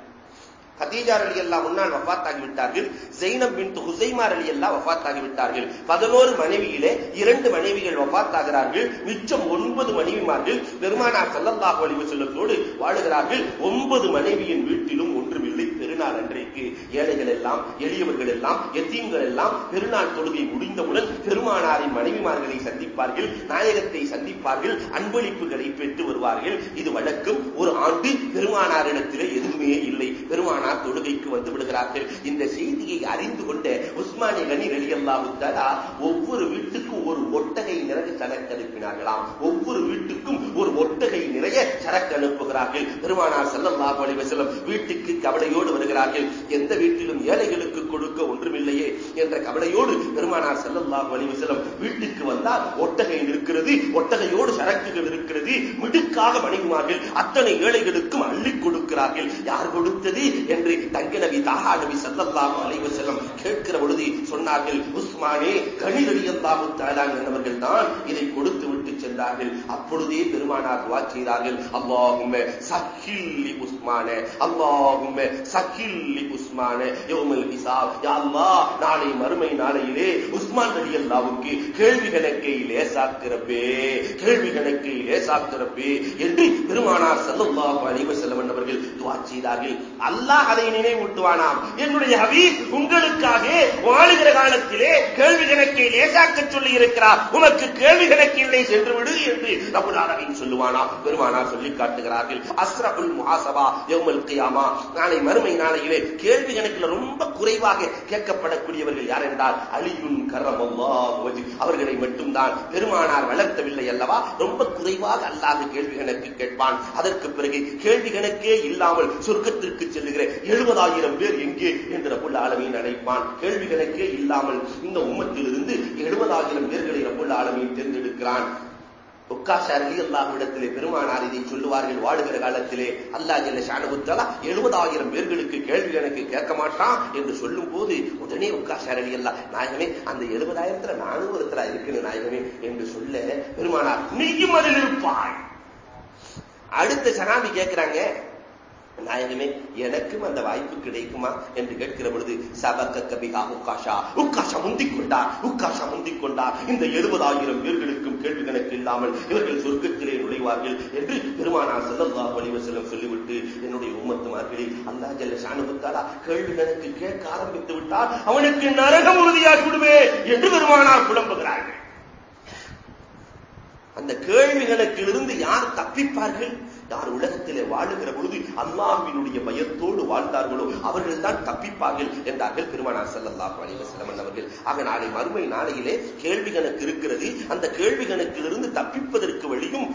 ஹதீஜார் அலி அல்லா முன்னால் வஃத்தாகி விட்டார்கள். ஜெய்னப் பின் ஹுசைமார் அலி அல்லா வஃத்தாகி விட்டார்கள். பதினோரு மனைவியிலே இரண்டு மனைவிகள் வஃத்தாகிறார்கள். மிச்சம் ஒன்பது மனைவிமார்கள் பெருமானார் சல்லல்லாஹு அலைஹி செல்லத்தோடு வாழுகிறார்கள். ஒன்பது மனைவியின் வீட்டிலும் ஒன்றுமில்லை. பெருநாள் அன்றைக்கு ஏழைகள் எல்லாம் எளியவர்கள் எல்லாம் எத்தீம்கள் எல்லாம் பெருநாள் தொழுகை முடிந்தவுடன் பெருமானாரின் மனைவிமார்களை சந்திப்பார்கள் நாயகத்தை சந்திப்பார்கள் அன்பளிப்புகளை பெற்று வருவார்கள். இது வழக்கம் ஒரு ஆண்டு பெருமானாரிடத்திலே எதுவுமே இல்லை. பெருமானார் தொழுகைக்கு வந்து விடுகிறார்கள். இந்த செய்தியை அறிந்து கொண்ட உஸ்மானி கனி ரலியல்லாவுத்தாரா ஒவ்வொரு வீட்டுக்கும் ஒரு ஒட்டகை நிறைய சரக்கு அனுப்பினார்களாம். ஒவ்வொரு வீட்டுக்கும் ஒரு ஒட்டகை நிறைய சரக்கு அனுப்புகிறார்கள். பெருமானார் செல்லல்லாஹு அலைஹி வீட்டுக்கு கவலையோடு வருகிறார்கள். எந்த வீட்டிலும் ஏழைகளுக்கு கொடுக்க ஒன்றுமில்லையே என்ற கவலையோடு பெருமானார் செல்லல்லா வலிவசலம் வீட்டுக்கு வந்தால் ஒட்டகை இருக்கிறது ஒட்டகையோடு சரக்குகள் இருக்கிறது மிடுக்காக மனைவிமார்கள் அத்தனை ஏழைகளுக்கும் அள்ளி கொடுக்கிறார்கள். யார் கொடுத்தது என்று தங்க நபி தாகா நபி சல்லல்லாஹு அலைஹி கேட்கிற பொழுது சொன்னார்கள் உஸ்மானே கணிதடி அல்லாஹு தஆலா என்பவர்கள் தான் இதை கொடுத்து விட்டு சென்றார்கள். அப்பொழுதே பெருமானார் துவா செய்தார்கள். அல்லாஹும்ம சஹில்லி உஸ்மானே அல்லாஹும்ம சஹில்லி உஸ்மானே யோமல் ஹிசாப். யா நாளை மறுமை நாளையிலே உஸ்மான் ரலியல்லாஹுக்கு கேள்வி கணக்கை லேசாக்கிறப்பே கேள்வி கணக்கை லேசாக்கிறப்பே என்று பெருமானார் ஸல்லல்லாஹு அலைஹி வஸல்லம் அவர்கள் துஆ செய்தார்கள். அல்லாஹ் அதை நினைவூட்டுவானாம். என்னுடைய ஹபீப் உங்களுக்காக வாழுகிற காலத்திலே கேள்வி கணக்கை லேசாக்க சொல்லி இருக்கிறார் உனக்கு கேள்வி கணக்கில்லை சென்று விடு என்று ரபுல் சொல்லுவானா? சொல்லுவானாம் பெருமானார் சொல்லி காட்டுகிறார்கள். அஸ்ரபுல் முஹாசபா யௌமல் கியாமா. நாளை மறுமை நாளையிலே கேள்வி கணக்கில் ரொம்ப குறைவாக கேட்கப்படக்கூடியவர்கள் யார் என்றால் அலியுன் கரமல்லாஹு அவர்களை மட்டும்தான். பெருமானார் வளர்த்தவில்லை அல்லவா? ரொம்ப குறைவாக அல்லாத கேள்வி கணக்கு கேட்பான். அதற்கு பிறகு கேள்வி கணக்கே இல்லாமல் சொர்க்கத்திற்கு செல்லுகிற எழுபதாயிரம் பேர் எங்கே என்று ரபுல் ஆலமியின் அழைப்பான். கேள்வி கணக்கே இல்லாமல் இந்த உம்மத்திலிருந்து எழுபதாயிரம் பேர்களை ரபுல் ஆலமியின் தேர்ந்தெடுக்கிறான். உக்காஷாரலி அல்லாஹ்விடத்திலே பெருமானார் இதை சொல்லுவார்கள் வாழுகிற காலத்திலே. அல்லாஹ் ஜல்ல ஷானகுத்தலா எழுபதாயிரம் பேர்களுக்கு கேள்வி எனக்கு கேட்க மாட்டான் என்று சொல்லும் போது உடனே உக்காஷாரலி அல்லா நாயகமே அந்த எழுபதாயிரத்துல நானும் ஒருத்தரா இருக்கிறேன் நாயகமே என்று சொல்ல பெருமானார் நீயும் அதில் இருப்பாய். அடுத்த சனாமி கேட்கிறாங்க நாயகமே எனக்கும் அந்த வாய்ப்பு கிடைக்குமா என்று கேட்கிற பொழுது சபக்க கபிகா உக்காஷா. உக்காஷா முந்திக் கொண்டார் உக்காஷா முந்திக் கொண்டார் இந்த எழுபதாயிரம் பேர்களுக்கும் கேள்வி கணக்கு இல்லாமல் இவர்கள் சொர்க்கத்திலே நுழைவார்கள் என்று பெருமானார் செல்லல்லா வலிவ செல்லம் சொல்லிவிட்டு என்னுடைய உம்மத்துமார்களே அல்லா ஜல்ல ஷானுபுத்தாலா கேள்வி கணக்கு கேட்க ஆரம்பித்து விட்டால் அவனுக்கு நரகம் உறுதியாகி விடுவே என்று பெருமானார் புலம்புகிறார்கள். அந்த கேள்விகளுக்கிலிருந்து யார் தப்பிப்பார்கள்? யார் உலகத்திலே வாழுகிற பொழுது அல்லாஹினுடைய பயத்தோடு வாழ்ந்தார்களோ அவர்கள் தான் தப்பிப்பார்கள் என்றார்கள் பெருமானார் செல்லல்லாஹு அலைஹி அவர்கள். ஆக நாளை மறுமை நாளையிலே கேள்வி கணக்கு இருக்கிறது. அந்த கேள்வி கணக்கிலிருந்து தப்பிப்பதற்கு வழியும்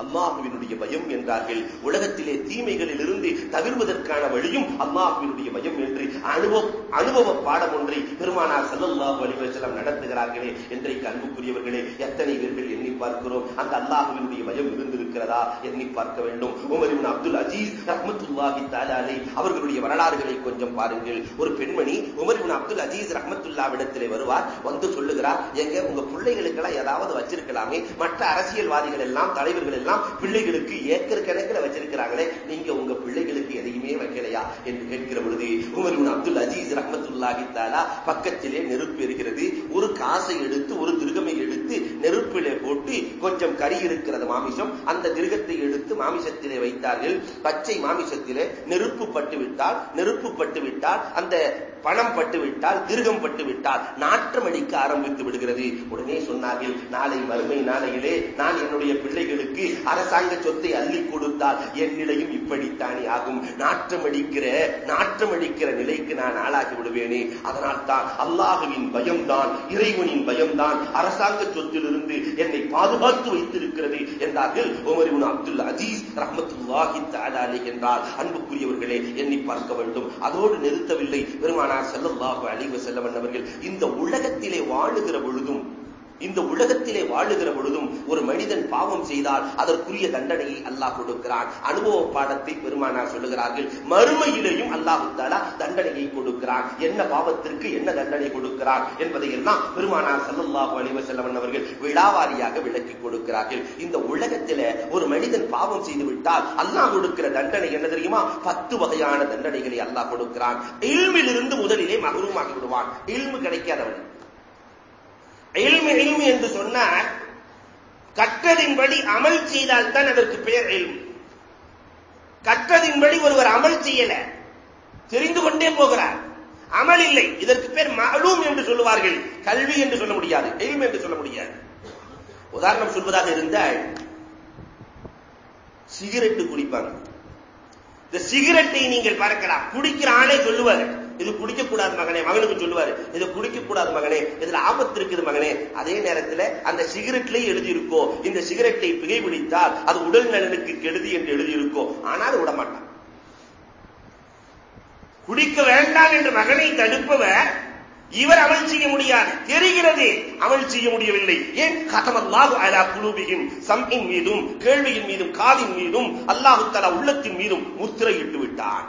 அல்லாஹுவினுடைய பயம் என்றார்கள். உலகத்திலே தீமைகளில் இருந்து தவிர்வதற்கான வழியும் அல்லாஹுவினுடைய பயம் என்று அனுபவ அனுபவ பாடம் ஒன்றை பெருமானார் சல்லல்லாஹு அலிவசலம் நடத்துகிறார்களே என்றைக்கு அன்புக்குரியவர்களே எத்தனை பேர்கள் எண்ணி பார்க்கிறோம்? அந்த அல்லாஹுவினுடைய பயம் இருந்திருக்கிறதா? எண்ணி பார்க்க வேண்டும். உமரின் அப்துல் அஜீஸ் ரஹமத்துல்லாஹி தஆலா அவர்களுடைய வரலாறுகளை கொஞ்சம் பாருங்கள். ஒரு பெண்மணி உமரின் அப்துல் அஜீஸ் ரஹமத்துல்லாவிடத்திலே வருவார். வந்து சொல்லுகிறார் எங்க உங்க பிள்ளைகளுக்கெல்லாம் ஏதாவது வச்சிருக்கலாமே? மற்ற அரசியல்வாதிகள் எல்லாம் தலைவர்கள் எல்லாம் பிள்ளைகளுக்கு ஏக்கர் கணக்கில் வச்சிருக்கிறாங்களே நீங்க உங்க பிள்ளைகளுக்கு எதையுமே வைக்கலையா என்று கேட்கிற பொழுது உமர் அப்துல் அஜீஸ் ரஹ்மத்துல்லாஹி பக்கத்திலே நெருப்பு இருக்கிறது ஒரு காசை எடுத்து ஒரு திருகமை எடுத்து நெருப்பிலே போட்டு கொஞ்சம் கறி இருக்கிறது மாமிசம். அந்த திருகத்தை எடுத்து மாமிசத்திலே வைத்தார்கள். பச்சை மாமிசத்திலே நெருப்பு பட்டு விட்டால் நெருப்பு பட்டு விட்டால் அந்த பணம் பட்டு விட்டால் திருகம் பட்டு விட்டால் நாற்றம் அடிக்க ஆரம்பித்து விடுகிறது. உடனே சொன்னார்கள் நாளை மறுமை நாளையிலே நான் என்னுடைய பிள்ளைகளுக்கு அரசாங்க சொத்தை அள்ளி கொடுத்தால் என் நிலையும் இப்படித்தானே ஆகும். நாற்றம் அடிக்கிற நாற்றம் அடிக்கிற நிலைக்கு நான் ஆளாகி விடுவேனே. அதனால் தான் அல்லாஹுவின் பயம்தான் இறைவனின் பயம்தான் அரசாங்க சொத்திலிருந்து என்னை பாதுகாத்து வைத்திருக்கிறது என்றார்கள் உமர் அப்துல் அஜீஸ் ரஹமத்துல்லாஹி தாலாலி என்றால் அன்புக்குரியவர்களே எண்ணி பார்க்க வேண்டும். அதோடு நிறுத்தவில்லை. பெருமானார் ஸல்லல்லாஹு அழிவு வஸல்லம் அவர்கள் இந்த உலகத்திலே வாழுகிற பொழுதும் இந்த உலகத்திலே வாழுகிற பொழுதும் ஒரு மனிதன் பாவம் செய்தால் அதற்குரிய தண்டனையை அல்லாஹ் கொடுக்கிறான். அனுபவ பாடத்தை பெருமானார் சொல்லுகிறார்கள். மறுமையிலேயும் அல்லாஹு தாலா தண்டனையை கொடுக்கிறான். என்ன பாவத்திற்கு என்ன தண்டனை கொடுக்கிறான் என்பதை எல்லாம் பெருமானார் ஸல்லல்லாஹு அலைஹி வஸல்லம் அவர்கள் விழாவாரியாக விளக்கி கொடுக்கிறார்கள். இந்த உலகத்தில ஒரு மனிதன் பாவம் செய்து விட்டால் அல்லாஹ் கொடுக்கிற தண்டனை என்ன தெரியுமா? பத்து வகையான தண்டனைகளை அல்லாஹ் கொடுக்கிறான். இல்மிலிருந்து முதலிலே மகரூமாகி விடுவான். இல்மு கிடைக்காதவன். எல்மு எல்மு என்று சொன்னால் கற்றதின்படி அமல் செய்தால் தான் அதற்கு பெயர் எல்மு கற்றதின்படி ஒருவர் அமல் செய்யல தெரிந்து கொண்டே போகிறார். அமல் இல்லை இதற்கு பேர் மலூம் என்று சொல்லுவார்கள். கல்வி என்று சொல்ல முடியாது எல்மு என்று சொல்ல முடியாது. உதாரணம் சொல்வதாக இருந்தால் சிகரெட்டு குடிப்பாங்க. இந்த சிகரெட்டை நீங்கள் பார்க்கலாம் குடிக்கிற ஆளே சொல்லுவார். இது குடிக்கக்கூடாது மகனே மகனுக்கு சொல்லுவாரு. இது குடிக்கக்கூடாது மகனே இதுல ஆபத்து இருக்குது மகனே. அதே நேரத்தில் அந்த சிகரெட்லயே எழுதியிருக்கோ இந்த சிகரெட்டை புகைப்பிடித்தால் அது உடல் நலனுக்கு கெடுதி என்று எழுதியிருக்கோ. ஆனால் விடமாட்டான் குடிக்க வேண்டாம் என்று மகனை தடுப்பவர் இவர் அமல் செய்ய முடியாது. தெரிகிறது அமல் செய்ய முடியவில்லை. ஏன்? கதமல்லாஹு அலா குலூபிஹிம் சம்இன் மீதும் கேள்வியின் மீதும் காதின் மீதும் அல்லாஹு தலா உள்ளத்தின் மீதும் முத்திரையிட்டு விட்டான்.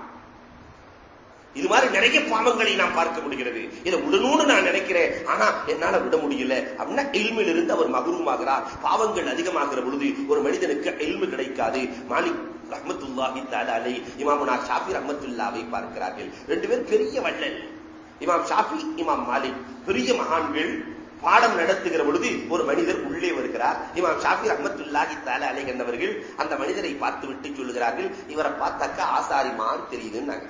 இது மாதிரி நிறைய பாவங்களை நாம் பார்க்க முடிகிறது. இதை உடனோடு நான் நினைக்கிறேன். ஆனா என்னால விட முடியல. அப்படின்னா எல்மில் இருந்து அவர் மகுருமாகிறார். பாவங்கள் அதிகமாகிற பொழுது ஒரு மனிதனுக்கு எல்மு கிடைக்காது. மாலிக் ரஹமத்துல்லாஹி தாலாலை இமாமுனா ஷாஃபி ரஹமத்துல்லாவை பார்க்கிறார்கள். ரெண்டு பேரும் பெரிய வள்ளல். இமாம் ஷாஃபி இமாம் மாலிக். பெரிய மகான்கள் பாடம் நடத்துகிற பொழுது ஒரு மனிதர் உள்ளே வருகிறார். இமாம் ஷாஃபி அஹமத்துல்லாஹி தாலா அலை கண்டவர்கள் அந்த மனிதரை பார்த்து விட்டு சொல்லுகிறார்கள் இவரை பார்த்தாக்கா ஆசாரிமான் தெரியுதுன்னாங்க.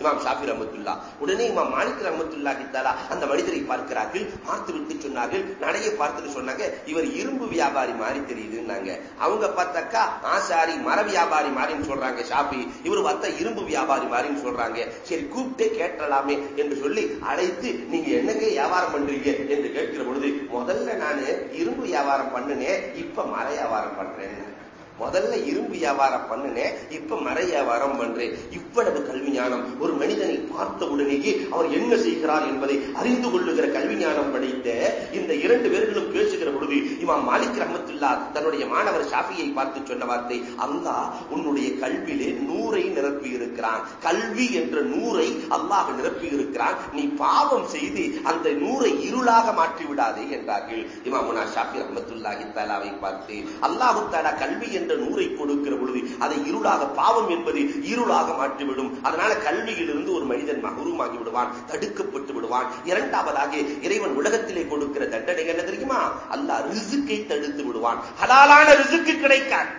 இமாம் ஷாஃபி ரஹமத்துல்லா உடனே இமாம் மாலிக் ரஹமத்துல்லா கிட்டாலா அந்த மனிதரை பார்க்கிறார்கள். பார்த்து விட்டு சொன்னார்கள். நடைய பார்த்துட்டு சொன்னாங்க. இவர் இரும்பு வியாபாரி மாதிரி தெரியுதுன்னாங்க. அவங்க பார்த்தாக்கா ஆசாரி மர வியாபாரி மாதிரின்னு சொல்றாங்க ஷாஃபி. இவர் பார்த்தா இரும்பு வியாபாரி மாதிரின்னு சொல்றாங்க. சரி கூப்பிட்டே கேட்டலாமே என்று சொல்லி அழைத்து நீங்க என்னங்க வியாபாரம் பண்றீங்க? என்று கேட்கிற பொழுது முதல்ல நானு இரும்பு வியாபாரம் பண்ணுனேன். இப்ப மர வியாபாரம் பண்றேன் முதல்ல இரும்பு வியாபாரம் பண்ணினேன் இப்ப மர வியாபாரம் பண்றேன் இவ்வளவு கல்வி ஞானம் ஒரு மனிதனை பார்த்த உடனேயே அவர் என்ன செய்கிறார் என்பதை அறிந்து கொள்ளுகிற கல்வி ஞானம் படைத்த இந்த இரண்டு பேர்களும் பேசுகிற பொழுது இவன் மாலிக் ரஹமத்துல்லா தன்னுடைய மாணவர் ஷாஃபியை பார்த்து சொன்ன வார்த்தை அல்லா உன்னுடைய கல்வியிலே நூறை நிரப்பி இருக்கிறான் கல்வி என்ற நூறை அல்லாஹ் நிரப்பி இருக்கிறான் நீ பாவம் செய்து அந்த நூறை இருளாக மாற்றி விடாதே என்றார்கள் இமாமுனா ஷாஃபி ரஹமத்துல்லாஹி தாலாவை பார்த்து. அல்லாஹு தாலா கல்வி என்ற என்ற நூரை கொடுக்கிற பொழுது அதை இருளாக பாவம் என்பது இருளாக மாற்றிவிடும். அதனால கல்வியிலிருந்து ஒரு மனிதன் மகரூமாகி விடுவான் தடுக்கப்பட்டு விடுவான். இரண்டாவதாக இறைவன் உலகத்திலே கொடுக்கிற தண்டனை என்ன தெரியுமா? அல்ல ரிசுக்கை தடுத்து விடுவான். ஹலாலான ரிசுக்கு கிடைக்காது.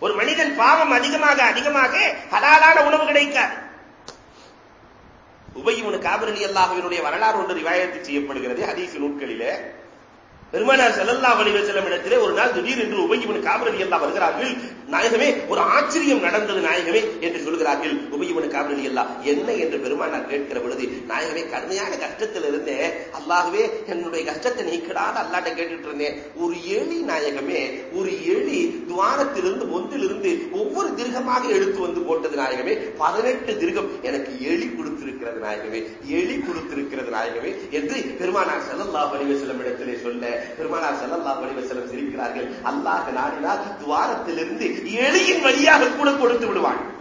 ஒரு மனிதன் பாவம் அதிகமாக அதிகமாக ஹலாலான உணவு கிடைக்காது. உபயிமுனு காபிரலி அல்லாஹுவினுடைய வரலாறு ஒன்று ரிவாயத்து செய்யப்படுகிறது. ஹதீஸ் நூட்களிலே பெருமானார் செல்லல்லா வலிவ செல்லும் இடத்திலே ஒரு நாள் திடீர் என்று உபயிவன் காபிரலி எல்லாம் வருகிறார்கள். நாயகமே ஒரு ஆச்சரியம் நடந்தது நாயகமே என்று சொல்கிறார்கள். உபயிவன் காபிரலி எல்லாம் என்ன? என்று பெருமானார் கேட்கிற பொழுது நாயகமே கடுமையான கஷ்டத்தில் இருந்தேன் அல்லாகவே என்னுடைய கஷ்டத்தை நீக்கடாத அல்லாட்ட கேட்டுட்டு இருந்தேன் ஒரு எலி நாயகமே ஒரு எலி துவாரத்திலிருந்து ஒன்றிலிருந்து ஒவ்வொரு திருகமாக எடுத்து வந்து போட்டது நாயகமே பதினெட்டு திருகம் எனக்கு எலி கொடுத்திருக்கிறது நாயகமே எலி கொடுத்திருக்கிறது நாயகமே என்று பெருமானார் செல்லல்லா வலிவ செல்லும் இடத்திலே சொல்ல பெருமானார் செல்லல்லா வலிவசலம் தெரிவிக்கிறார்கள் அல்லாஹ் நாடினால் துவாரத்திலிருந்து எளியின் வழியாக கூட கொடுத்து விடுவான்.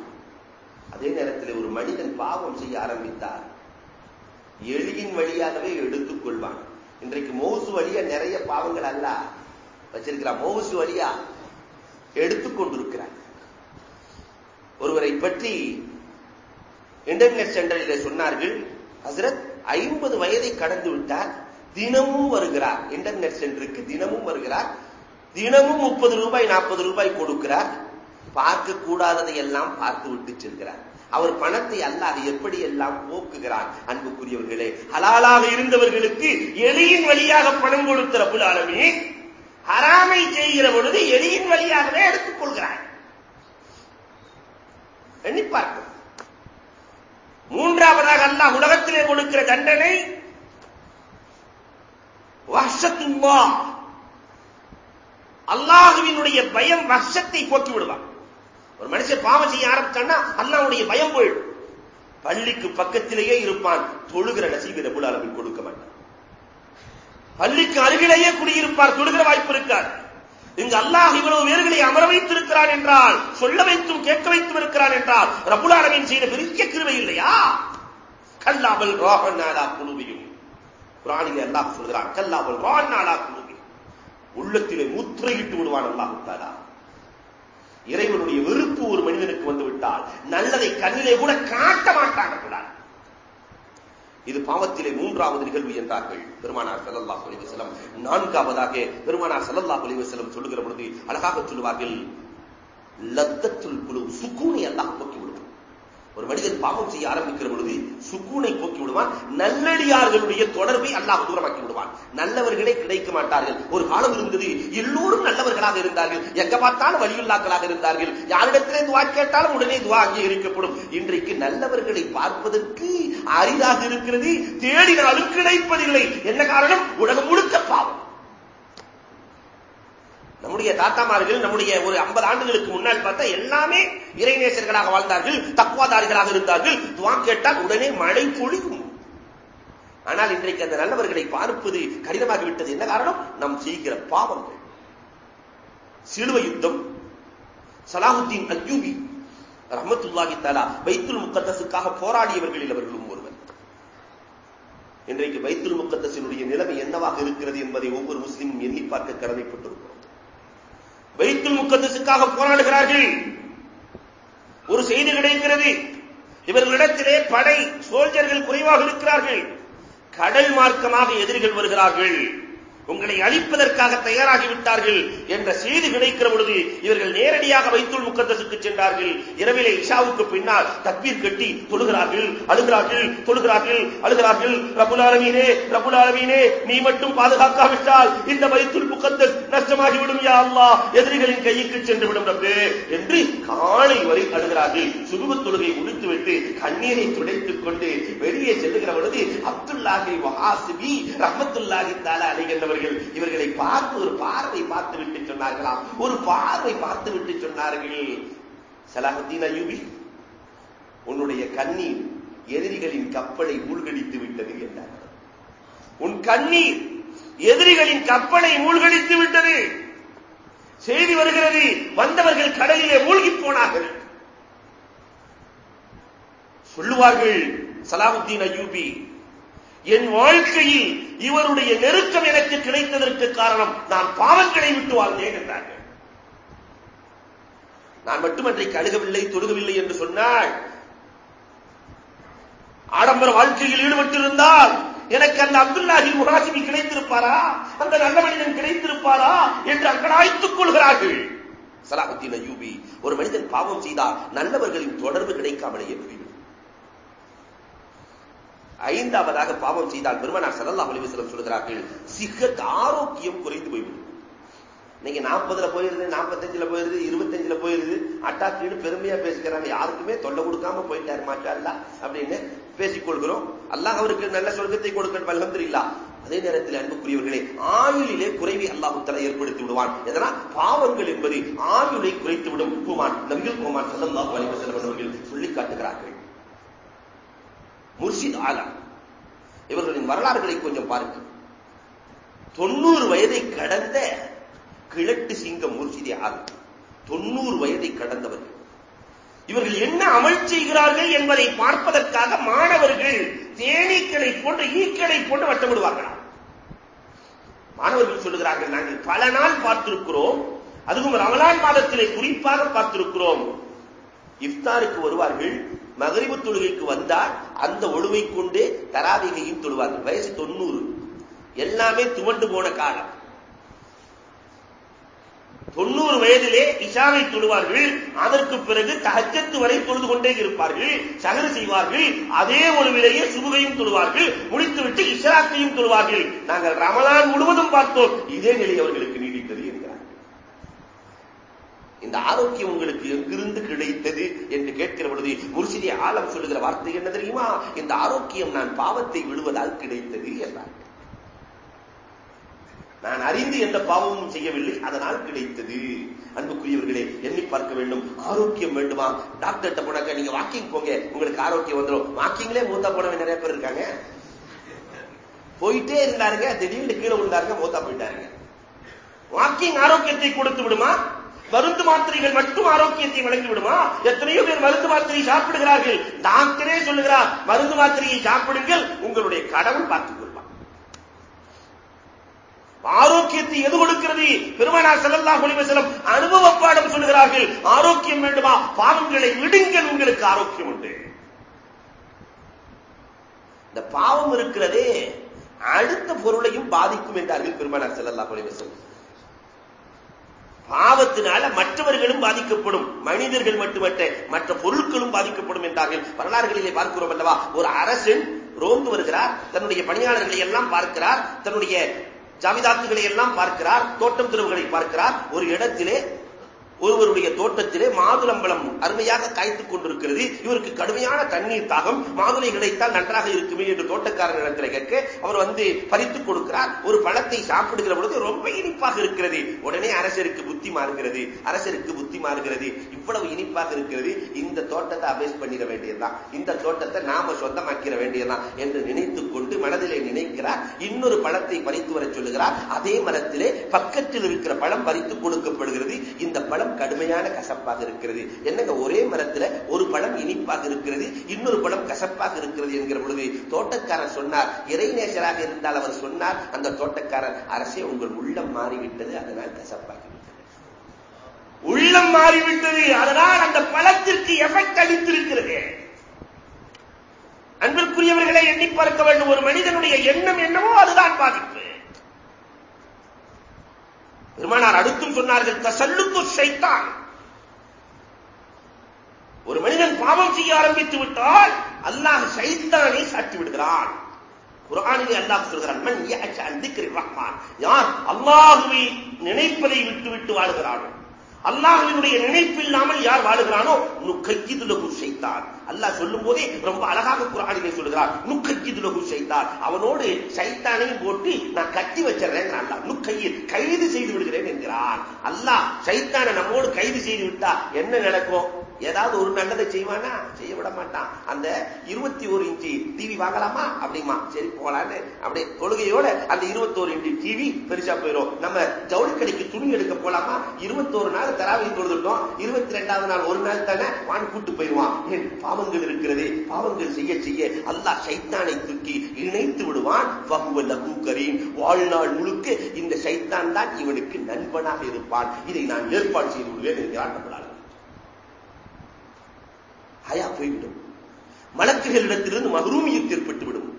அதே நேரத்தில் ஒரு மனிதன் பாவம் செய்ய ஆரம்பித்தார். எளியின் வழியாகவே எடுத்துக் கொள்வான். இன்றைக்கு மௌசு வழியா நிறைய பாவங்கள் அல்ல. வச்சிருக்கிறான் மௌசு வழியா எடுத்துக்கொண்டிருக்கிறார் ஒருவரை பற்றி இன்டர்நெட் சென்டரில் சொன்னார்கள் ஹசரத் ஐம்பது வயதை கடந்து விட்டார். தினமும் வருகிறார். இன்டர்நெட் சென்டருக்கு தினமும் வருகிறார். தினமும் முப்பது ரூபாய் நாற்பது ரூபாய் கொடுக்கிறார். பார்க்க கூடாததை எல்லாம் பார்த்து விட்டு செல்கிறார். அவர் பணத்தை அல்லாது எப்படி எல்லாம் போக்குகிறார்? அன்புக்குரியவர்களே ஹலாலாக இருந்தவர்களுக்கு எளியின் வழியாக பணம் கொடுத்த ரபுல் ஹராமை செய்கிற பொழுது எளியின் வழியாகவே எடுத்துக் கொள்கிறார். எண்ணி பார்க்கும் மூன்றாவதாக அல்லாஹ் உலகத்திலே கொடுக்கிற தண்டனை வஷத்துல்லா அல்லாஹுவினுடைய பயம் வசத்தை போக்கி விடுவான் ஒரு மனுஷன் பாவம் செய்ய ஆரம்பிச்சான்னா அல்லாவுடைய பயம் போயிடும். பள்ளிக்கு பக்கத்திலேயே இருப்பான் தொழுகிற நசீபி ரபுல் அளவில் கொடுக்க மாட்டான். பள்ளிக்கு அருகிலேயே குடியிருப்பார் தொழுகிற வாய்ப்பு இருக்காது. இங்கு அல்லாஹ் இவ்வளவு பேர்களை அமர வைத்திருக்கிறான் என்றால் சொல்ல வைத்தும் கேட்க வைத்தும் இருக்கிறான் என்றால் ரபுல் அளவின் செய்த பெரிய கிருவை இல்லையா? கல்லாமல் ரோகன் நாடா குழுவையும் குரானிலே அல்லாஹ் சொல்கிறான் கல்லாமல் ராண்ணாலா குழுவி உள்ளத்திலே முத்திரையிட்டு விடுவான் அல்லாஹு தாலா இறைவனுடைய வெறுப்பு ஒரு மனிதனுக்கு வந்து விட்டால் நல்லதை கண்ணிலே கூட காட்ட மாட்டார்கள் இது பாவத்திலே மூன்றாவது நிகழ்வு என்றார்கள் பெருமானார் செல்லல்லா செலம் நான்காவதாக பெருமானார் செல்லல்லா செல்லம் சொல்லுகிற பொழுது அழகாக சொல்லுவார்கள் லத்தத்துள் குழு சுக்கூனை அல்லாஹ் போக்கி ஒரு மனிதன் பாவம் செய்ய ஆரம்பிக்கிற பொழுது சுக்கூனை போக்கி விடுவான். நல்லடியார்களுடைய தொடர்பை அல்லாஹ் தூரமாக்கி விடுவான். நல்லவர்களே கிடைக்க மாட்டார்கள். ஒரு காலம் இருந்தது எல்லோரும் நல்லவர்களாக இருந்தார்கள். எங்க பார்த்தாலும் வலியுள்ளாக்களாக இருந்தார்கள். யாரிடத்திலே துவா கேட்டாலும் உடனே துவா அங்கீகரிக்கப்படும் இன்றைக்கு நல்லவர்களை பார்ப்பதற்கு அரிதாக இருக்கிறது தேடினாலும் கிடைப்பதில்லை. என்ன காரணம்? உலகம் முழுக்க பாவம். நம்முடைய தாத்தாமார்கள் நம்முடைய ஒரு ஐம்பது ஆண்டுகளுக்கு முன்னால் பார்த்தா எல்லாமே இறைநேசர்களாக வாழ்ந்தார்கள் தக்குவாதாரிகளாக இருந்தார்கள். துவா கேட்டால் உடனே மழை பொழியும். ஆனால் இன்றைக்கு அந்த நல்லவர்களை பார்ப்பது கடினமாகிவிட்டது. என்ன காரணம்? நாம் செய்கிற பாவங்கள். சிலுவை யுத்தம். சலாஹுத்தீன் அஜூபி ரஹமத்துல்லாஹி தாலா வைத்துல் முக்கத்தசுக்காக போராடியவர்களில் அவர்களும் ஒருவர். இன்றைக்கு வைத்துல் முக்கத்தசினுடைய நிலைமை என்னவாக இருக்கிறது என்பதை ஒவ்வொரு முஸ்லீமும் எண்ணி பார்க்க கடமைப்பட்டிருக்கிறோம். வைத்துல் முக்கத்துக்காக போராடுகிறார்கள். ஒரு செய்தி கிடைக்கிறது. இவர்களிடத்திலே படை சோல்ஜர்கள் குறைவாக இருக்கிறார்கள். கடல் மார்க்கமாக எதிரிகள் வருகிறார்கள். உங்களை அழிப்பதற்காக தயாராகிவிட்டார்கள் என்ற செய்தி கிடைக்கிற பொழுது இவர்கள் நேரடியாக வைத்துள் முக்கத்தசுக்கு சென்றார்கள். இரவிலே இஷாவுக்கு பின்னால் தக்பீர் கட்டி தொழுகிறார்கள். அழுகிறார்கள் தொழுகிறார்கள் அழுகிறார்கள். ரபுலாலமீனே ரபுலாலமீனே நீ மட்டும் பாதுகாக்காவிட்டால் இந்த வைத்துள் முக்கத்தஸ் நஷ்டமாகிவிடும் யா அல்லா எதிரிகளின் கைக்கு சென்று விடும் ரப்பு என்று காலை வரை அழுகிறார்கள். சுகுப தொழுகை முடித்துவிட்டு கண்ணீரை துடைத்துக் கொண்டு வெளியே செல்லுகிற பொழுது அப்துல்லாஹி வஹாசிபி ரஹமத்துல்லாஹி தாலா அலைகின்றவர் அவர்கள் இவர்களை பார்த்து ஒரு பார்வை பார்த்து விட்டு சொன்னார்களாம். ஒரு பார்வை பார்த்து விட்டு சொன்னார்கள். சலாஹுத்தீன் அயூபி உன்னுடைய கண்ணீர் எதிரிகளின் கப்பலை மூழ்கடித்து விட்டது என்றார்கள் உன் கண்ணீர் எதிரிகளின் கப்பலை மூழ்கடித்து விட்டது. செய்தி வருகிறது வந்தவர்கள் கடலிலே மூழ்கி போனார்கள். சொல்லுவார்கள் சலாமுத்தீன் அயூபி என் வாழ்க்கையில் இவருடைய நெருக்கம் எனக்கு கிடைத்ததற்கு காரணம் நான் பாவங்களை விட்டு வாழ்ந்தேன் என்றார்கள். நான் மட்டுமன்றைக்கு அழுகவில்லை தொழுகவில்லை என்று சொன்னால் ஆடம்பர வாழ்க்கையில் ஈடுபட்டிருந்தால் எனக்கு அந்த அப்துல்லாஹி முகாசிமி கிடைத்திருப்பாரா? அந்த நல்ல மனிதன் கிடைத்திருப்பாரா? என்று அங்கடாய்த்துக் கொள்கிறார்கள். சலாஹுத்தீன் அயூபி ஒரு மனிதன் பாவம் செய்தால் நல்லவர்களின் தொடர்பு கிடைக்காமலேயே போய்விடும் ஐந்தாவதாக பாவம் செய்தால் பெருமனார் சல்லல்லாஹு அலைஹி சொல்கிறார்கள் சிகத் ஆரோக்கியம் குறைந்து போய்விடும். நீங்க நாற்பதுல போயிருது நாற்பத்தஞ்சுல போயிருது இருபத்தஞ்சுல போயிருது. அட்டாக்குன்னு பெருமையா பேசுகிறாங்க யாருக்குமே தொல்லை கொடுக்காம போயிட்டாரு மாஷா அப்படின்னு பேசிக்கொள்கிறோம். அல்லாஹ் அவருக்கு நல்ல சொர்க்கத்தை கொடுக்க தெரியல அதே நேரத்தில் அன்புக்குரியவர்களே ஆயுளிலே குறைவை அல்லாஹு ஏற்படுத்தி விடுவான். எதனா பாவங்கள் என்பது ஆயுளை குறைத்து விடும். குமான் நபிகள் குமான் சல்லல்லாஹு அலைஹி அவர்கள் சொல்லி காட்டுகிறார்கள். முர்ஷித் ஆலா இவர்களின் வரலாறுகளை கொஞ்சம் பாருங்கள். தொண்ணூறு வயதை கடந்த கிழட்டு சிங்கம் முர்ஷிதி ஆலம். தொண்ணூறு வயதை கடந்தவர்கள். இவர்கள் என்ன அமல் செய்கிறார்கள் என்பதை பார்ப்பதற்காக மாணவர்கள் தேனீக்களை போன்று ஈக்களை போன்று வட்டமிடுவார்களாம் மாணவர்கள் சொல்லுகிறார்கள் நாங்கள் பல நாள் பார்த்திருக்கிறோம். அதுவும் ரமலான் மாதத்திலே குறிப்பாக பார்த்திருக்கிறோம். இஃப்தாருக்கு வருவார்கள் மகரிபு தொழுகைக்கு வந்தால் அந்த ஒழுவை கொண்டு தராவிகையும் தொழுவார்கள் வயசு தொண்ணூறு. எல்லாமே துவண்டு போன காலம். தொண்ணூறு வயதிலே இஷாவை தொழுவார்கள். அதற்கு பிறகு தகச்சத்து வரை தொழுது கொண்டே இருப்பார்கள். சகரு செய்வார்கள். அதே ஒருவிலேயே சுபுகையும் தொழுவார்கள். முடித்துவிட்டு இஷராக்கையும் தொழுவார்கள். நாங்கள் ரமலான் முழுவதும் பார்த்தோம். இதே நிலை அவர்களுக்கு நீடித்தது. இந்த ஆரோக்கியம் உங்களுக்கு எங்கிருந்து கிடைத்தது என்று கேட்கிற பொழுது முர்சிதி ஆலம் சொல்லுகிற வார்த்தை என்ன தெரியுமா? இந்த ஆரோக்கியம் நான் பாவத்தை விடுவதால் கிடைத்தது என்றார். நான் அறிந்து எந்த பாவமும் செய்யவில்லை அதனால் கிடைத்தது. அன்புக்குரியவர்களே எண்ணி பார்க்க வேண்டும். ஆரோக்கியம் வேண்டுமா? டாக்டர்கிட்ட போனாக்க நீங்க வாக்கிங் போங்க உங்களுக்கு ஆரோக்கியம் வந்துடும் வாக்கிங்லே மூத்தா போனவங்க நிறைய பேர் இருக்காங்க. போயிட்டே இருந்தாருங்க திடீர்னு கீழே விழுந்தாருங்க மூத்தா போயிட்டாருங்க. வாக்கிங் ஆரோக்கியத்தை கொடுத்து விடுமா? மருந்து மாத்திரைகள் மட்டும் ஆரோக்கியத்தை வழங்கி விடுமா? எத்தனையோ பேர் மருந்து மாத்திரை சாப்பிடுகிறார்கள். டாக்டரே சொல்லுகிறார் மருந்து மாத்திரையை சாப்பிடுங்கள் உங்களுடைய கடவுள் பார்த்துக் கொள்வார். ஆரோக்கியத்தை எது கொடுக்கிறது? பெருமனா செல்லல்லா செல்லம் அனுபவ பாடம் சொல்லுகிறார்கள். ஆரோக்கியம் வேண்டுமா? பாவங்களை விடுங்கள் உங்களுக்கு ஆரோக்கியம் உண்டு. இந்த பாவம் இருக்கிறதே அடுத்த பொருளையும் பாதிக்கும் என்றார்கள் பெருமனா செல்லல்லா செல்லம் பாவத்தினால மற்றவர்களும் பாதிக்கப்படும். மனிதர்கள் மட்டுமற்ற மற்ற பொருட்களும் பாதிக்கப்படும் என்றார்கள். வரலாறுகளிலே பார்க்கிறோம் அல்லவா? ஒரு அரசன் ரோந்து வருகிறார் தன்னுடைய பணியாளர்களை எல்லாம் பார்க்கிறார் தன்னுடைய ஜாமிதாத்துகளை எல்லாம் பார்க்கிறார் தோட்டம் துறவுகளை பார்க்கிறார். ஒரு இடத்திலே ஒருவருடைய தோட்டத்திலே மாதுளம்பழம் அருமையாக காய்த்துக் கொண்டிருக்கிறது. இவருக்கு கடுமையான தண்ணீர் தாகம். மாதுளை கிடைத்தால் நன்றாக இருக்குமே என்று தோட்டக்காரர் இடத்துல கேட்க அவர் வந்து பறித்துக் கொடுக்கிறார். ஒரு பழத்தை சாப்பிடுகிற பொழுது ரொம்ப இனிப்பாக இருக்கிறது. உடனே அரசருக்கு புத்தி மாறுகிறது. அரசருக்கு புத்தி மாறுகிறது. இவ்வளவு இனிப்பாக இருக்கிறது. இந்த தோட்டத்தை அபேஸ் பண்ணிட வேண்டியதுதான். இந்த தோட்டத்தை நாம சொந்தமாக்கிற வேண்டியதுதான் என்று நினைத்துக் கொண்டு மனதிலே நினைக்கிறார். இன்னொரு பழத்தை பறித்து வர சொல்லுகிறார். அதே மரத்திலே பக்கத்தில் இருக்கிற பழம் பறித்து கொடுக்கப்படுகிறது. இந்த பழம் கடுமையான கசப்பாக இருக்கிறது. என்னங்க ஒரே மரத்துல ஒரு பழம் இனிப்பாக இருக்கிறது இன்னொரு பழம் கசப்பாக இருக்கிறது என்கிற பொழுது தோட்டக்காரர் சொன்னார் இறைநேசராக இருந்தால் அவர் சொன்னார் அந்த தோட்டக்காரர் அரசே உங்கள் உள்ளம் மாறிவிட்டது அதனால் கசப்பாக உள்ளம் மாறிவிட்டது அதனால் அந்த பழத்திற்கு எஃபெக்ட் அளித்திருக்கிறது. அன்பிற்குரியவர்களை எண்ணி பார்க்க வேண்டும் ஒரு மனிதனுடைய எண்ணம் என்னவோ அதுதான் பாதிப்பு. பெருமானார் அடுத்தும் சொன்னார்கள் தசல்லுக்கு சைத்தான் ஒரு மனிதன் பாவம் செய்ய ஆரம்பித்து விட்டால் அல்லாஹ் சைத்தானை சாட்டி விடுகிறான். குரானிலே அல்லாஹ் சொல்கிறான் மன் யஅஷ அன் திக்ரி ரஹ்மான். யார் அல்லாஹ்வை நினைப்பதை விட்டு விட்டு வாழ்கிறானோ? அல்லாஹினுடைய நினைப்பு இல்லாமல் யார் வாழுகிறானோ நுக்கையிதுலகு செய்தான் அல்லாஹ் சொல்லும் போதே ரொம்ப அழகாக குரானிலே சொல்லுகிறார் நுக்கையிதுலகு செய்தான் அவனோடு சைத்தானையும் போட்டு நான் கட்டி வச்சிடறேன் அல்லாஹ். நுக்கையில் கைது செய்து விடுகிறேன் என்கிறார் அல்லாஹ் சைத்தானை நம்மோடு கைது செய்து விட்டா என்ன நடக்கும்? ஏதாவது ஒரு நல்லதை செய்வானா? செய்ய விட மாட்டான். அந்த இருபத்தி ஒரு இன்ச்சு டிவி வாங்கலாமா? அப்படிமா சரி போலான்னு. அப்படியே தொழுகையோட அந்த இருபத்தோரு இன்ச்சு டிவி பெருசா போயிடும் நம்ம ஜவுளி கடைக்கு துணி எடுக்க போலாமா? இருபத்தோரு நாள் தராவை தொழுதுட்டோம். இருபத்தி ரெண்டாவது நாள் ஒரு நாள் தானே வான் கூட்டு போயிடுவான். ஏன் பாவங்கள் இருக்கிறது? பாவங்கள் செய்ய செய்ய அல்லாஹ் சைத்தானை தூக்கி இணைத்து விடுவான். வகுவ லகு கரீம். வாழ்நாள் முழுக்க இந்த சைத்தான் தான் இவனுக்கு நண்பனாக இருப்பான். இதை நான் ஏற்பாடு செய்து விடுவேன் என்கிறான் ஹயா போய்விடும். மலக்குகளிடத்திலிருந்து மகரூமியத் ஏற்பட்டுவிடும்.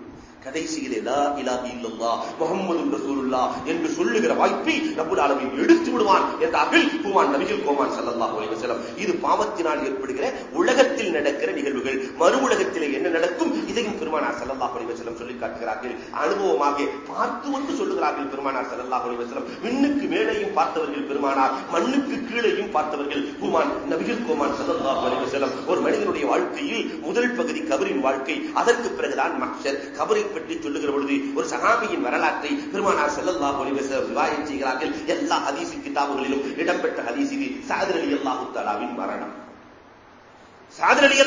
கடைசியிலே லா இலாஹ இல்லல்லாஹ் முஹம்மது ரசூலுல்லாஹ் என்று சொல்லுகிற வாய்ப்பை ரப்பல் ஆலமீன் எடுத்து விடுவான் என்றார்கள் பூமான் நபிகள் கோமான் ஸல்லல்லாஹு அலைஹி வஸல்லம். இது பாவத்தினால் ஏற்படுகிற உலகத்தில் நடக்கிற நிகழ்வுகள். மறு உலகத்திலே என்ன நடக்கும்? இதையும் பெருமானார் ஸல்லல்லாஹு அலைஹி வஸல்லம் சொல்லி காட்டுகிறார்கள். அனுபவமாக பார்த்து வந்து சொல்லுகிறார்கள் பெருமானார் ஸல்லல்லாஹு அலைஹி வஸல்லம். விண்ணுக்கு மேலேயும் பார்த்தவர்கள் பெருமானார் மண்ணுக்கு கீழேயும் பார்த்தவர்கள் பூமான் நபிகள் கோமான் ஸல்லல்லாஹு அலைஹி வஸல்லம். ஒரு மனிதனுடைய வாழ்க்கையில் முதல் பகுதி கபரின் வாழ்க்கை. அதற்கு பிறகுதான் மக்சர் கபரை பற்றி சொல்லுகிற பொழுது ஒரு சகாபியின் வரலாற்றை பெருமானார் செல்லல்லா அலைஹி விவாதம் செய்கிறார்கள். எல்லா ஹதீஸ் கிதாபுகளிலும் இடம்பெற்ற ஹதீஸ் இது. சாதர் அலி அல்லாஹு மரணம். சாதர் அலி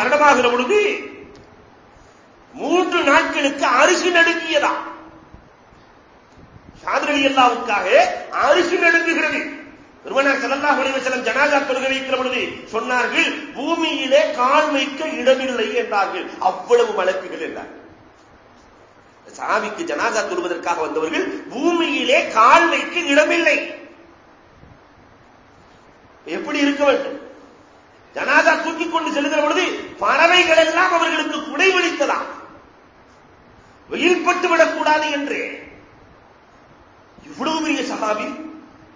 மரணமாகிற பொழுது மூன்று நாட்களுக்கு அரிசி நடுங்கியதா? சாதர் அலி அல்லாவுக்காக அரிசி நடுங்குகிறது. பெருமனார் ஸல்லல்லாஹு அலைஹி வஸல்லம் ஜனாசா தொழுகை வைக்கிற பொழுது சொன்னார்கள் பூமியிலே கால் வைக்க இடமில்லை என்றார்கள். அவ்வளவு வழக்குகள் என்றார்கள் சாவிக்கு ஜனாதா தொழுவதற்காக வந்தவர்கள் பூமியிலே கால் வைக்க இடமில்லை. எப்படி இருக்க வேண்டும்? ஜனாதா தூக்கிக் கொண்டு செல்கிற பொழுது பறவைகள் எல்லாம் அவர்களுக்கு குடைவெளித்ததாம் வெயில் பட்டு விடக்கூடாது என்று. இவ்வளவு பெரிய சகாவி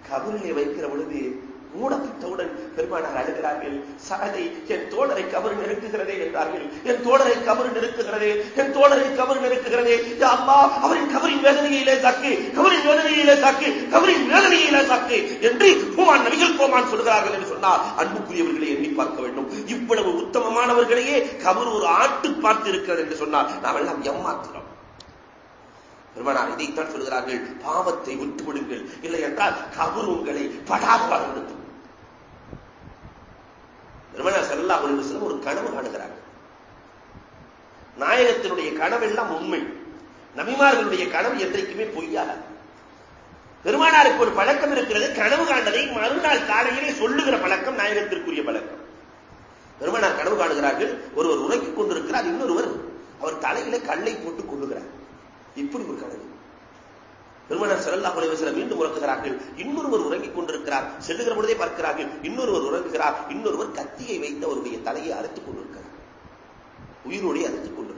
கபரிலே வைக்கிற பொழுது மூடப்பட்டவுடன் பெருமானார் அழுகிறார்கள் சகதை என் தோழரை கபரு நெருக்குகிறதே என்றார்கள். என் தோழரை கபரு நெருக்குகிறதே என் தோழரை கபரு நெருக்குகிறதே அம்மா அவரின் கவரின் வேதனையிலே தாக்கு கவரின் வேதனையிலே தாக்கு கவரின் வேதனையிலே தாக்கு என்று பூமான் நபிகள் கோமான் சொல்கிறார்கள் என்று சொன்னால் அன்புக்குரியவர்களை எண்ணி பார்க்க வேண்டும். இவ்வளவு உத்தமமானவர்களையே கவர் ஒரு ஆட்டு பார்த்து இருக்கிறது என்று சொன்னால் நாம் எல்லாம் எம்மாத்திரம். பெருமானார் இதைத்தான் சொல்கிறார்கள் பாவத்தை விட்டுவிடுங்கள். இல்லை என்றால் கபர் உங்களை படாபாடுபடுத்தும் பெருமானார் செல்லா ஒளிவசனம் ஒரு கனவு காணுகிறார்கள் நாயகத்தினுடைய கனவெல்லாம் உண்மை. நபிமார்களுடைய கனவு என்றைக்குமே பொய்யாக. பெருமானாருக்கு ஒரு பழக்கம் இருக்கிறது கனவு காண்டதை மறுநாள் காலையிலே சொல்லுகிற பழக்கம் நாயகத்திற்குரிய பழக்கம். பெருமானார் கனவு காணுகிறார்கள் ஒருவர் உறங்கிக் கொண்டிருக்கிறார் இன்னொருவர் அவர் தலையில கல்லை போட்டு கொள்ளுகிறார். இப்படி ஒரு கனவு. பெருமனார் செல்லல்லா அலைஹி மீண்டும் உறக்குகிறார்கள். இன்னொருவர் உறங்கிக் கொண்டிருக்கிறார். செல்லுகிற பொழுதே பார்க்கிறார்கள். இன்னொருவர் உறங்குகிறார். இன்னொருவர் கத்தியை வைத்து அவருடைய தலையை அறுத்துக் கொண்டிருக்கிறார். உயிரோடு அறுத்துக் கொண்டு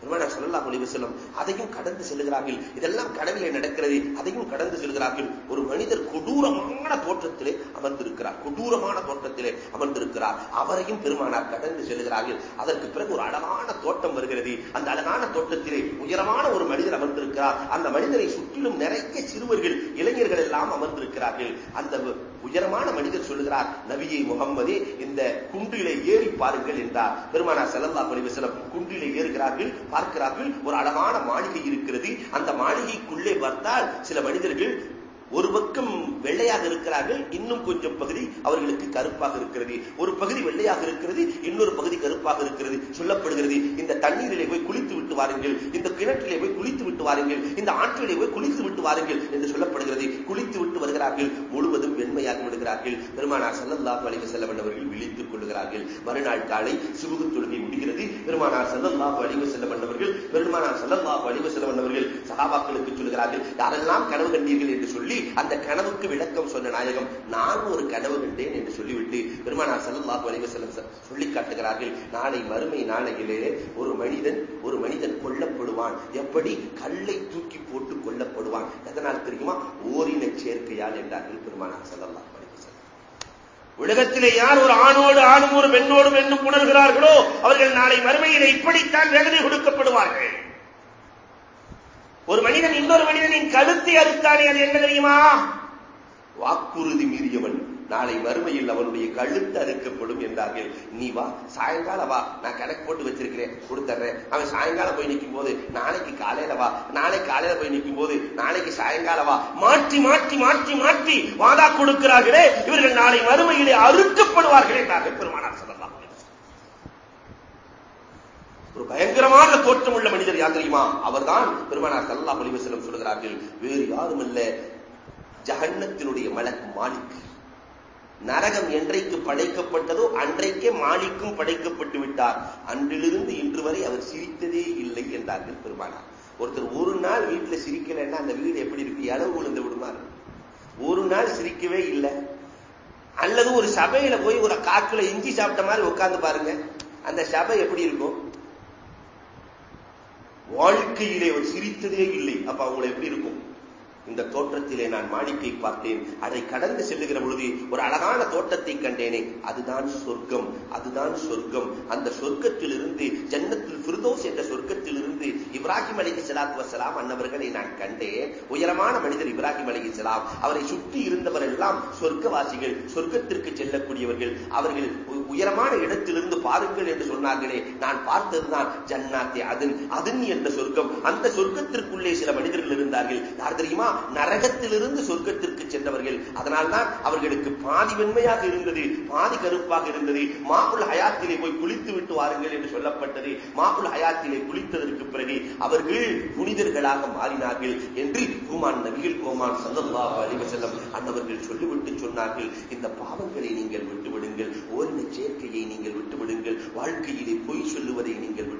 பெருமானார் ஸல்லல்லாஹு ஒளிவு செல்லும் அதையும் கடந்து செல்கிறார்கள் இதெல்லாம் கனவிலே நடக்கிறது. அதையும் கடந்து செல்கிறார்கள். ஒரு மனிதர் கொடூரமான தோற்றத்திலே அமர்ந்திருக்கிறார். கொடூரமான தோற்றத்திலே அமர்ந்திருக்கிறார். அவரையும் பெருமானார் கடந்து செல்கிறார்கள். அதற்கு பிறகு ஒரு அழகான தோட்டம் வருகிறது. அந்த அழகான தோட்டத்திலே உயரமான ஒரு மனிதர் அமர்ந்திருக்கிறார். அந்த மனிதரை சுற்றிலும் நிறைய சிறுவர்கள் இளைஞர்கள் எல்லாம் அமர்ந்திருக்கிறார்கள். அந்த உயரமான மனிதர் சொல்லுகிறார் நபியை முகம்மதே இந்த குன்றிலே ஏறி பாருங்கள் என்றார். பெருமானார் செல்லல்லா அலைஹி வஸல்லம் குன்றிலே ஏறுகிறார்கள். பார்க்கிறார்கள். ஒரு அழகான மாளிகை இருக்கிறது. அந்த மாளிகைக்குள்ளே பார்த்தால் சில மனிதர்கள் ஒரு பக்கம் வெள்ளையாக இருக்கிறார்கள் இன்னும் கொஞ்சம் பகுதி அவர்களுக்கு கருப்பாக இருக்கிறது. ஒரு பகுதி வெள்ளையாக இருக்கிறது இன்னொரு பகுதி கருப்பாக இருக்கிறது. சொல்லப்படுகிறது இந்த தண்ணீரிலே போய் குளித்து விட்டு வாருங்கள் இந்த கிணற்றிலே போய் குளித்து விட்டு வாருங்கள் இந்த ஆற்றிலே போய் குளித்து விட்டு வாருங்கள் என்று சொல்லப்படுகிறது. குளித்து விட்டு வருகிறார்கள் முழுவதும் வெண்மையாகி விடுகிறார்கள். பெருமானார் சல்லல்லாஹு அலைஹி வஸல்லம் அவர்கள் விழித்துக் கொள்கிறார்கள் மறுநாள் காலை சுபுகு தொழுகை முடிகிறது. பெருமானார் சல்லல்லாஹு அலைஹி வஸல்லம் அவர்கள் பெருமானார் சல்லல்லாஹு அலைஹி வஸல்லம் அவர்கள் சஹாபாக்களுக்கு சொல்கிறார்கள் யாரெல்லாம் கனவு கண்டீர்கள் என்று சொல்லி அந்த கனவுக்கு விளக்கம் சொன்ன நாயகம் நான் ஒரு கனவு கண்டேன் என்று சொல்லிவிட்டு பெருமானார் சல்லல்லாஹு அலைஹி வஸல்லம் சொல்லி காட்டுகிறார்கள். நாளை மறுமை நாளையிலே ஒரு மனிதன் ஒரு மனிதன் கொல்லப்படுவான். எப்படி? கல்லை தூக்கி போட்டு கொல்லப்படுவான். எதனால் தெரியுமா? ஓரின சேர்க்கையால் என்றார்கள் பெருமானார் சல்லல்லாஹு உலகத்திலே யார் ஒரு ஆணோடு ஆணும் ஒரு பெண்ணோடும் பெண்ணும் உணர்கிறார்களோ அவர்கள் நாளை மறுமையிலே இப்படித்தான் வேதனை கொடுக்கப்படுவார்கள். ஒரு மனிதன் இன்னொரு மனிதனின் கழுத்தை அறுத்தானே அது என்ன தெரியுமா? வாக்குறுதி மீறியவன் நாளை மறுமையில் அவனுடைய கழுத்து அறுக்கப்படும் என்றார்கள். நீ வா சாயங்காலம் வா நான் கணக்கு போட்டு வச்சிருக்கிறேன் கொடுத்துறேன் அவன் சாயங்காலம் போய் நிற்கும் போது நாளைக்கு காலையில வா நாளைக்கு காலையில போய் நிற்கும் போது நாளைக்கு சாயங்காலம் வா. மாற்றி மாற்றி மாற்றி மாற்றி வாதா கொடுக்கிறார்களே இவர்கள் நாளை மறுமையிலே அறுக்கப்படுவார்களே என்றார்கள் பெருமானார் சொல்லலாம் ஒரு பயங்கரமான தோற்றம் உள்ள மனிதர் யார் தெரியுமா? அவர்தான் பெருமானார் சல்லா பலிவசலம் சொல்கிறார்கள் வேறு யாரும் இல்ல. ஜகன்னத்தினுடைய மலக் மாலிக். நரகம் என்றைக்கு படைக்கப்பட்டதோ அன்றைக்கே மாலிக்கும் படைக்கப்பட்டு விட்டார். அன்றிலிருந்து இன்று வரை அவர் சிரித்ததே இல்லை என்றார்கள் பெருமானார். ஒருத்தர் ஒரு நாள் வீட்டுல சிரிக்கலைன்னா அந்த வீடு எப்படி இருக்கு? இளவு விழுந்து விடுமா ஒரு நாள் சிரிக்கவே இல்லை. அல்லது ஒரு சபையில போய் ஒரு காக்குல இஞ்சி சாப்பிட்ட மாதிரி உட்கார்ந்து பாருங்க. அந்த சபை எப்படி இருக்கும்? வாழ்க்கையிலே அவர் சிரித்ததே இல்லை. அப்ப அவங்களை எப்படி இருக்கும்? இந்த தோற்றத்திலே நான் மாடிக்கை பார்த்தேன். அதை கடந்து செல்லுகிற பொழுது ஒரு அழகான தோட்டத்தை கண்டேனே. அதுதான் சொர்க்கம். அதுதான் சொர்க்கம். அந்த சொர்க்கத்திலிருந்து ஜன்னத்தில் ஃபிர்தோஸ் என்ற சொர்க்கத்திலிருந்து இப்ராஹிம் அலி சலாத் வசலாம் அன்னவர்களை நான் கண்டேன். உயரமான மனிதர் இப்ராஹிம் அலி சலாம் அவரை சுற்றி இருந்தவர் எல்லாம் சொர்க்கவாசிகள் சொர்க்கத்திற்கு செல்லக்கூடியவர்கள். அவர்கள் உயரமான இடத்திலிருந்து பாருங்கள் என்று சொன்னார்களே. நான் பார்த்ததுதான் ஜன்னாத்தே அதன் அதன் என்ற சொர்க்கம். அந்த சொர்க்கத்திற்குள்ளே சில மனிதர்கள் இருந்தார்கள். யார் தெரியுமா? நரகத்திலிருந்து சொர்க்கத்திற்கு சென்றவர்கள். அதனால்தான் அவர்களுக்கு பாதி வெண்மையாக இருந்தது பாதி கருப்பாக இருந்தது. மாப்புள் ஹயாத்திலே போய் குளித்து விட்டு வாருங்கள் என்று சொல்லப்பட்டது. மாப்புள் ஹயாத்திலே குளித்ததற்கு பிறகு அவர்கள் புனிதர்களாக மாறினார்கள் என்று குமான் நபிகள் கோமான் சல்லல்லாஹு அலைஹி வஸல்லம் அன்னவர்கள் சொல்லிவிட்டு சொன்னார்கள். இந்த பாவங்களை நீங்கள் விட்டுவிடுங்கள். ஓரின சேர்க்கையை நீங்கள் விட்டுவிடுங்கள். வாழ்க்கையிலே பொய் சொல்லுவதை நீங்கள்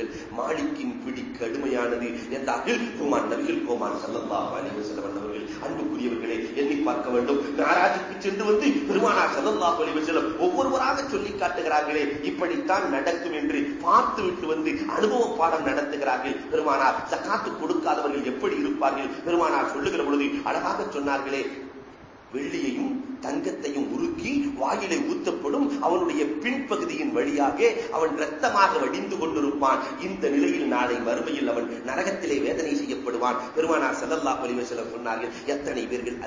விட்டுவிடுங்கள் மாலிக்கின் பிடி கடுமையானது. என்றார்கள் குமான் நபிகள் கோமான் சல்லல்லா அலைஹி வஸல்லம் அவர்கள் அன்புக்குரியவர்களே எண்ணி பார்க்க வேண்டும். நாராஜுக்கு சென்று வந்து பெருமானார் சல்லல்லா அலைஹி வஸல்லம் ஒவ்வொருவராக சொல்லி காட்டுகிறார்களே. இப்படித்தான் நடக்கும் என்று பார்த்து விட்டு வந்து அனுபவ பாடம் நடத்துகிறார்கள். பெருமானார் சக்காத்து கொடுக்காதவர்கள் எப்படி இருப்பார்கள்? பெருமானார் சொல்லுகிற பொழுது அழகாக சொன்னார்களே வெள்ளியையும் தங்கத்தையும் உருக்கி வாயிலை ஊத்தப்படும் அவனுடைய பின்பகுதியின் வழியாக அவன் ரத்தமாக வடிந்து கொண்டிருப்பான். இந்த நிலையில் நாளை மறுமையில் அவன் நரகத்திலே வேதனை செய்யப்படுவான். பெருமானார் செல்லல்லா பொலிவசலம் சொன்னார்கள் எத்தனை பேர்கள்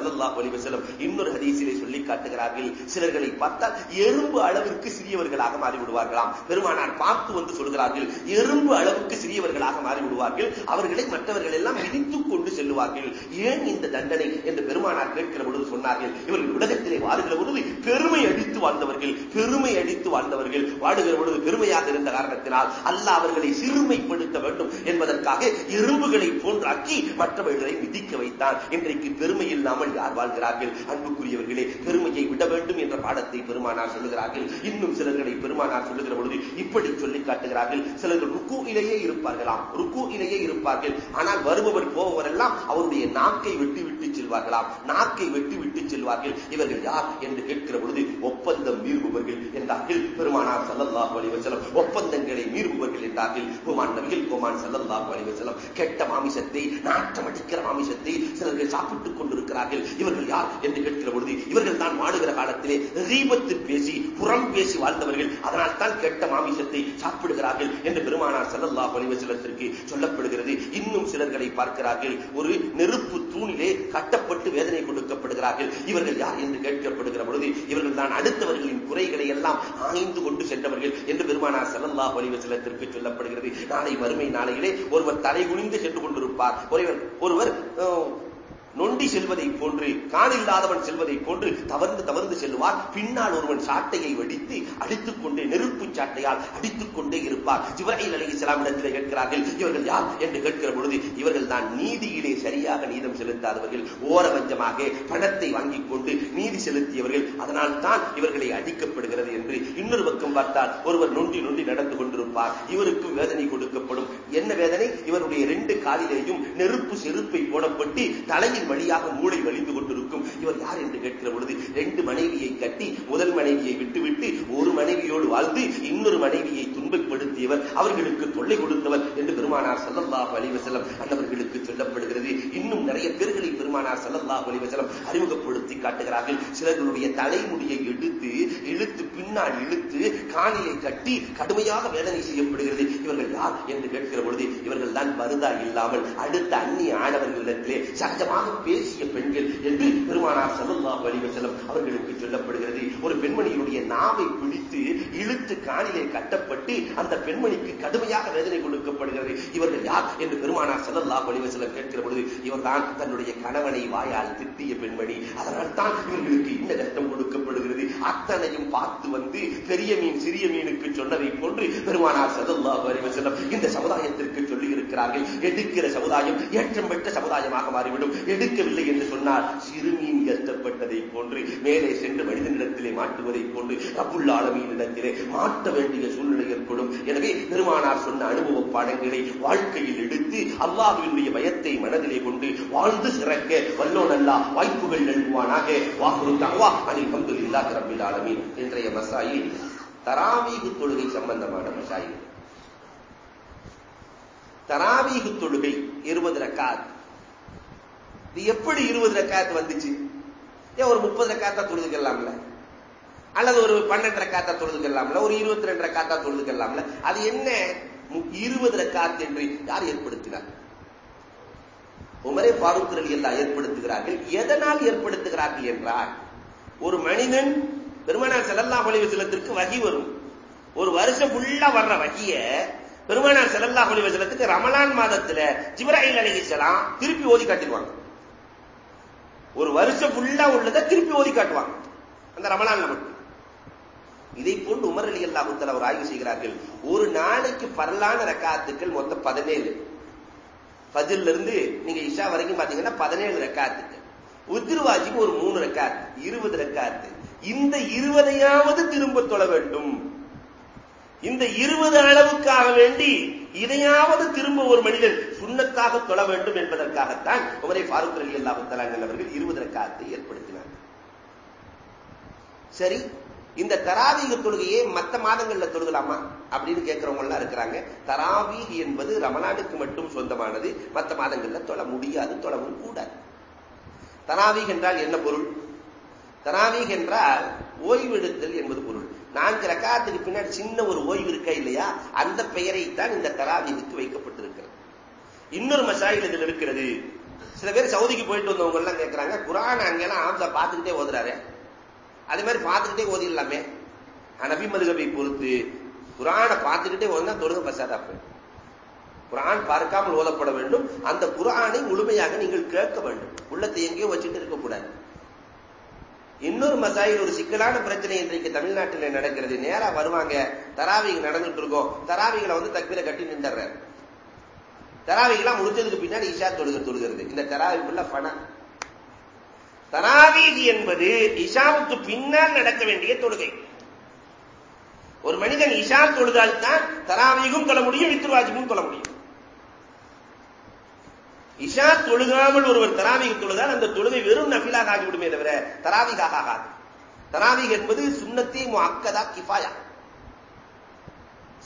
பெருமானார் செல்லல்லா ஒலிவசலம் இன்னொரு ஹதீசிலே சொல்லி காட்டுகிறார்கள். சிலர்களை பார்த்தால் எறும்பு அளவிற்கு சிறியவர்களாக மாறிவிடுவார்களாம். பெருமானார் பார்த்து வந்து சொல்கிறார்கள் எறும்பு அளவுக்கு சிறியவர்களாக மாறிவிடுவார்கள். அவர்களை மற்றவர்கள் எல்லாம் மிதித்துக் கொண்டு செல்லுவார்கள். ஏன் இந்த தண்டனை? என்று பெருமானார் கேட்கிற பொழுது சொன்னார்கள் இவர்கள் உலகத்திலே வாழுகிற பொழுது பெருமை அடித்து வாழ்ந்தவர்கள் பெருமை அடித்து வாழ்ந்தவர்கள். வாடுகிற பொழுது பெருமையாக இருந்த காரணத்தினால் அல்ல அவர்களை சிறுமைப்படுத்த வேண்டும் என்பதற்காக எறும்புகளை போன்றாக்கி மற்றவர்களை மிதிக்க வைத்தான். இன்றைக்கு பெருமை இல்லாமல் யார் வாழ்கிறார்கள். அன்புக்குரியவர்களே பெருமையை விட வேண்டும் என்ற பாடத்தை பெருமானார் சொல்லுகிறார்கள். இன்னும் சிலர்களை பெருமானார் சொல்லுகிற பொழுது இப்படி சொல்லி காட்டுகிறார்கள். சிலர்கள் ருக்கு இலேயே இருப்பார்களாம். ருக்கு இலேயே இருப்பார்கள். ஆனால் வருபவர் போபவர் அவருடைய நாக்கை வெட்டி விட்டு செல்வார்களாம். நாக்கை வெட்டி விட்டு செல்வார்கள். இவர்கள் யார் என்று கேட்கிற பொழுது ஒப்பந்தம் மீறுபவர்கள் என்றார்கள். பெருமானார் சல்லல்லாஹு அலிவசலம் ஒப்பந்தங்களை மீறுபவர்கள் என்றார்கள். குமான் நபிகள் குமான் சல்லல்லாஹு அலிவசலம் கெட்ட மாமிசத்தை நாட்டம் அடிக்கிற மாமிசத்தை சிலர்கள் சாப்பிட்டுக் கொண்டிருக்கிறார்கள். இவர்கள் யார் என்று கேட்கிற பொழுது இவர்கள் தான் வாடுகிற காலத்திலே ரீபத்து பேசி புறம் பேசி வாழ்ந்தவர்கள். அதனால் தான் கெட்ட மாமிசத்தை சாப்பிடுகிறார்கள் என்று பெருமானார் செல்லல்லா அலைஹி வஸல்லத்திற்கு சொல்லப்படுகிறது. இன்னும் சிலர்களை பார்க்கிறார்கள். ஒரு நெருப்பு தூணிலே கட்டப்பட்டு வேதனை கொடுக்கப்படுகிறார்கள். இவர்கள் யார் என்று கேட்கப்படுகிற பொழுது இவர்கள் தான் அடுத்தவர்களின் குறைகளை எல்லாம் ஆய்ந்து கொண்டு சென்றவர்கள் என்று பெருமானார் செல்லல்லாஹ் வலிவசலத்திற்கு சொல்லப்படுகிறது. நாளை வறுமை நாளையிலே ஒருவர் தலை குனிந்து சென்று கொண்டிருப்பார். ஒருவர் ஒருவர் நொண்டி செல்வதை போன்று காணில்லாதவன் செல்வதை போன்று தவறுந்து தவறுந்து செல்வார் பின்னால் ஒருவன் சாட்டையை வெடித்து அடித்துக் கொண்டே நெருப்பு சாட்டையால் அடித்துக் கொண்டே இருப்பார். ஜிப்ராஹிம் அலி இஸ்லாமிடத்தில் கேட்கிறார்கள் இவர்கள் யார்? என்று கேட்கிற பொழுது இவர்கள் தான் நீதியிலே சரியாக நீதம் செலுத்தாதவர்கள். ஓரவஞ்சமாக பணத்தை வாங்கிக் கொண்டு நீதி செலுத்தியவர்கள். அதனால் தான் இவர்களை அடிக்கப்படுகிறது என்று. இன்னொரு பக்கம் பார்த்தால் ஒருவர் நொண்டி நொண்டி நடந்து கொண்டிருப்பார். இவருக்கும் வேதனை கொடுக்கப்படும். என்ன வேதனை? இவருடைய ரெண்டு காலிலேயும் நெருப்பு செருப்பை போடப்பட்டு தலையில் வழியாக மூளை வலிந்து கொண்டிருக்கும் இவர் யார் என்று கேட்கிற பொழுது ரெண்டு மனைவியை கட்டி முதல் மனைவியை விட்டுவிட்டு ஒரு மனைவியோடு வாழ்ந்து இன்னொரு மனைவியை துன்பப்படுத்தியவர் அவர்களுக்கு தொல்லை கொடுத்தவர் என்று பெருமானார் சல்லல்லாஹு அலிவசலம் அன்னவர்களுக்கு சொல்லப்படுகிறது. இன்னும் நிறைய பேர்களை பெருமானார் சல்லல்லாஹு அலிவசலம் அறிமுகப்படுத்தி காட்டுகிறார்கள். சிலர்களுடைய தலைமுடியை எடுத்து இழுத்து பின்னால் இழுத்து காணியை கட்டி கடுமையாக வேதனை செய்யப்படுகிறது. இவர்கள் யார் என்று கேட்கிற பொழுது இவர்கள் தான் வருதா இல்லாமல் அடுத்த அந்நிய ஆடவர்களிடத்திலே சகஜமாக பேசிய பெண்கள் என்று பெருமானார் சல்லாஹ் அலிவசலம் அவர்களுக்கு சொல்லப்படுகிறது ஒரு பெண்மணியுடைய நாவை பிடித்து இழுத்து காலிலே கட்டப்பட்டு அந்த பெண்மணிக்கு கடுமையாக வேதனை கொடுக்கப்படுகிறது. இவர்கள் யார் என்று பெருமானார் சல்லல்லாஹ் அலிவசலம் கேட்கிற பொழுது இவர்தான் தன்னுடைய கணவனை வாயால் திட்டிய பெண்மணி. அதனால் தான் இவர்களுக்கு இந்த கஷ்டம் கொடுக்கப்படுகிறது. அத்தனையும் பார்த்து வந்து பெரிய மீன் சிறிய மீனுக்கு சொன்னதை போன்று பெருமானார் சதல்லா அலைஹி இந்த சமுதாயத்திற்கு சொல்லி இருக்கிறார்கள் எடுக்கிற சமுதாயம் ஏற்றம் பெற்ற சமுதாயமாக மாறிவிடும். எடுக்கவில்லை என்று சொன்னால் சிறு மீன் கஷ்டப்பட்டதை போன்று மேலே சென்று மனிதனிடத்திலே மாட்டுவதை போன்று ரப்புல் ஆலமீனிடத்திலே மாட்ட வேண்டிய சூழ்நிலை ஏற்படும். எனவே பெருமானார் சொன்ன அனுபவ பாடங்களை வாழ்க்கையில் எடுத்து அல்லாஹுவினுடைய பயத்தை மனதிலே கொண்டு வாழ்ந்து சிறக்க வல்லோன் அல்லா வாய்ப்புகள் நல்குவானாக. வாக்குறு தகவா அனில் பந்து இல்லா கிரம்பில் ஆலமீன். இன்றைய மசாயில் தராவீகு தொழுகை சம்பந்தமான மசாயில் தராவீகு தொழுகை இருபது ரக்காத். இது எப்படி இருபது ரக்காத் வந்துச்சு? ஏன் ஒரு முப்பது ரக்காத்தா தொழுதுக்கலாம்ல. அல்லது ஒரு பன்னெண்டு ரக்காத்தா தொழுதுக்கலாம்ல. ஒரு இருபத்தி ரெண்டு ரக்காத்தா தொழுதுக்கலாம்ல. அது என்ன? இருபது ரக்காத் என்று யார் ஏற்படுத்தினார்? உமரே பாரூக் அலி எல்லாம் ஏற்படுத்துகிறார்கள். எதனால் ஏற்படுத்துகிறார்கள் என்றால் ஒரு மனிதன் பெருமானார் செல்லல்லா ஒளிவசலத்திற்கு வகி வரும். ஒரு வருஷம் ஃபுல்லா வர்ற வகிய பெருமானார் செல்லல்லா ஒளிவசலத்துக்கு ரமலான் மாதத்துல ஜிப்ராஹில் அலிகிசலாம் திருப்பி ஓதி காட்டிடுவாங்க. ஒரு வருஷம் ஃபுல்லா உள்ளதை திருப்பி ஓதி காட்டுவாங்க. அந்த ரமலான்ல மட்டும். இதை போன்று உமர் அலி அல்லாஹுத்தல் அவர் ஆய்வு செய்கிறார்கள். ஒரு நாளைக்கு பரலான ரக்காத்துக்கள் மொத்தம் பதினேழு. பதில்ல இருந்து நீங்க இஷா வரைக்கும் பாத்தீங்கன்னா பதினேழு ரெக்காத்துக்கு உத்திருவாஜிக்கு ஒரு மூணு ரெக்காத்து இருபது ரக்காத்து. இந்த இருபதையாவது திரும்ப தொழ வேண்டும். இந்த இருபது அளவுக்காக வேண்டி இதையாவது திரும்ப ஒரு மனிதன் சுண்ணத்தாக தொழ வேண்டும் என்பதற்காகத்தான் உமரை ஃபாரூக் அலி அல்லாஹுத்தலாங்கள் அவர்கள் இருபது ரெக்காத்தை ஏற்படுத்தினார் சரி இந்த தராவீக தொழுகையே மத்த மாதங்கள்ல தொழுகலாமா அப்படின்னு கேட்கிறவங்க எல்லாம் இருக்கிறாங்க. தராவீக் என்பது ரமலானுக்கு மட்டும் சொந்தமானது மத்த மாதங்கள்ல தொழ முடியாது தொழவும் கூடாது. தராவீக் என்றால் என்ன பொருள்? தராவீக் என்றால் ஓய்வெடுத்தல் என்பது பொருள். நான்கு ரக்காத்துக்கு பின்னாடி சின்ன ஒரு ஓய்வு இருக்கா இல்லையா? அந்த பெயரை தான் இந்த தராவீகுக்கு வைக்கப்பட்டிருக்கிறது. இன்னொரு மசாயில் இதில் இருக்கிறது. சில பேர் சவுதிக்கு போயிட்டு வந்தவங்க எல்லாம் கேட்கிறாங்க குரான் அங்கெல்லாம் ஆம்சா பார்த்துக்கிட்டே ஓதுறாரு. அதே மாதிரி பார்த்துக்கிட்டே ஓதிடலாமே. நபி மதுகபை பொறுத்து குரானை பார்த்துக்கிட்டே ஓதுனா தொழுக பசாதாப்பு குரான் பார்க்காமல் ஓதப்பட வேண்டும். அந்த குரானை முழுமையாக நீங்கள் கேட்க வேண்டும். உள்ளத்தை எங்கேயோ வச்சுட்டு இருக்கக்கூடாது. இன்னொரு மசாயில் ஒரு சிக்கலான பிரச்சனை இன்றைக்கு தமிழ்நாட்டில் நடக்கிறது. நேரா வருவாங்க. தராவிகள் நடந்துட்டு இருக்கோம். தராவிகளை வந்து தக்பீரை கட்டி நின்றுறாரு தராவிகளாம் முடிச்சதுக்கு பின்னாடி இஷா தொழுக தொழுகிறது. இந்த தராவிக்குள்ள பணம். தராவீதி என்பது இஷாவுக்கு பின்னால் நடக்க வேண்டிய தொழுகை. ஒரு மனிதன் இஷா தொழுதால் தான் தராவீகும் தொழ முடியும் வித்ருவாஜிக்கும் தொழ முடியும். இஷா தொழுகாமல் ஒருவர் தராவிக தொழுதால் அந்த தொழுகை வெறும் நபிலாக ஆகிவிடுமே தவிர தராவிகாக ஆகாது. தராவிக என்பது சுண்ணத்தி முக்கதா கிஃபாயா.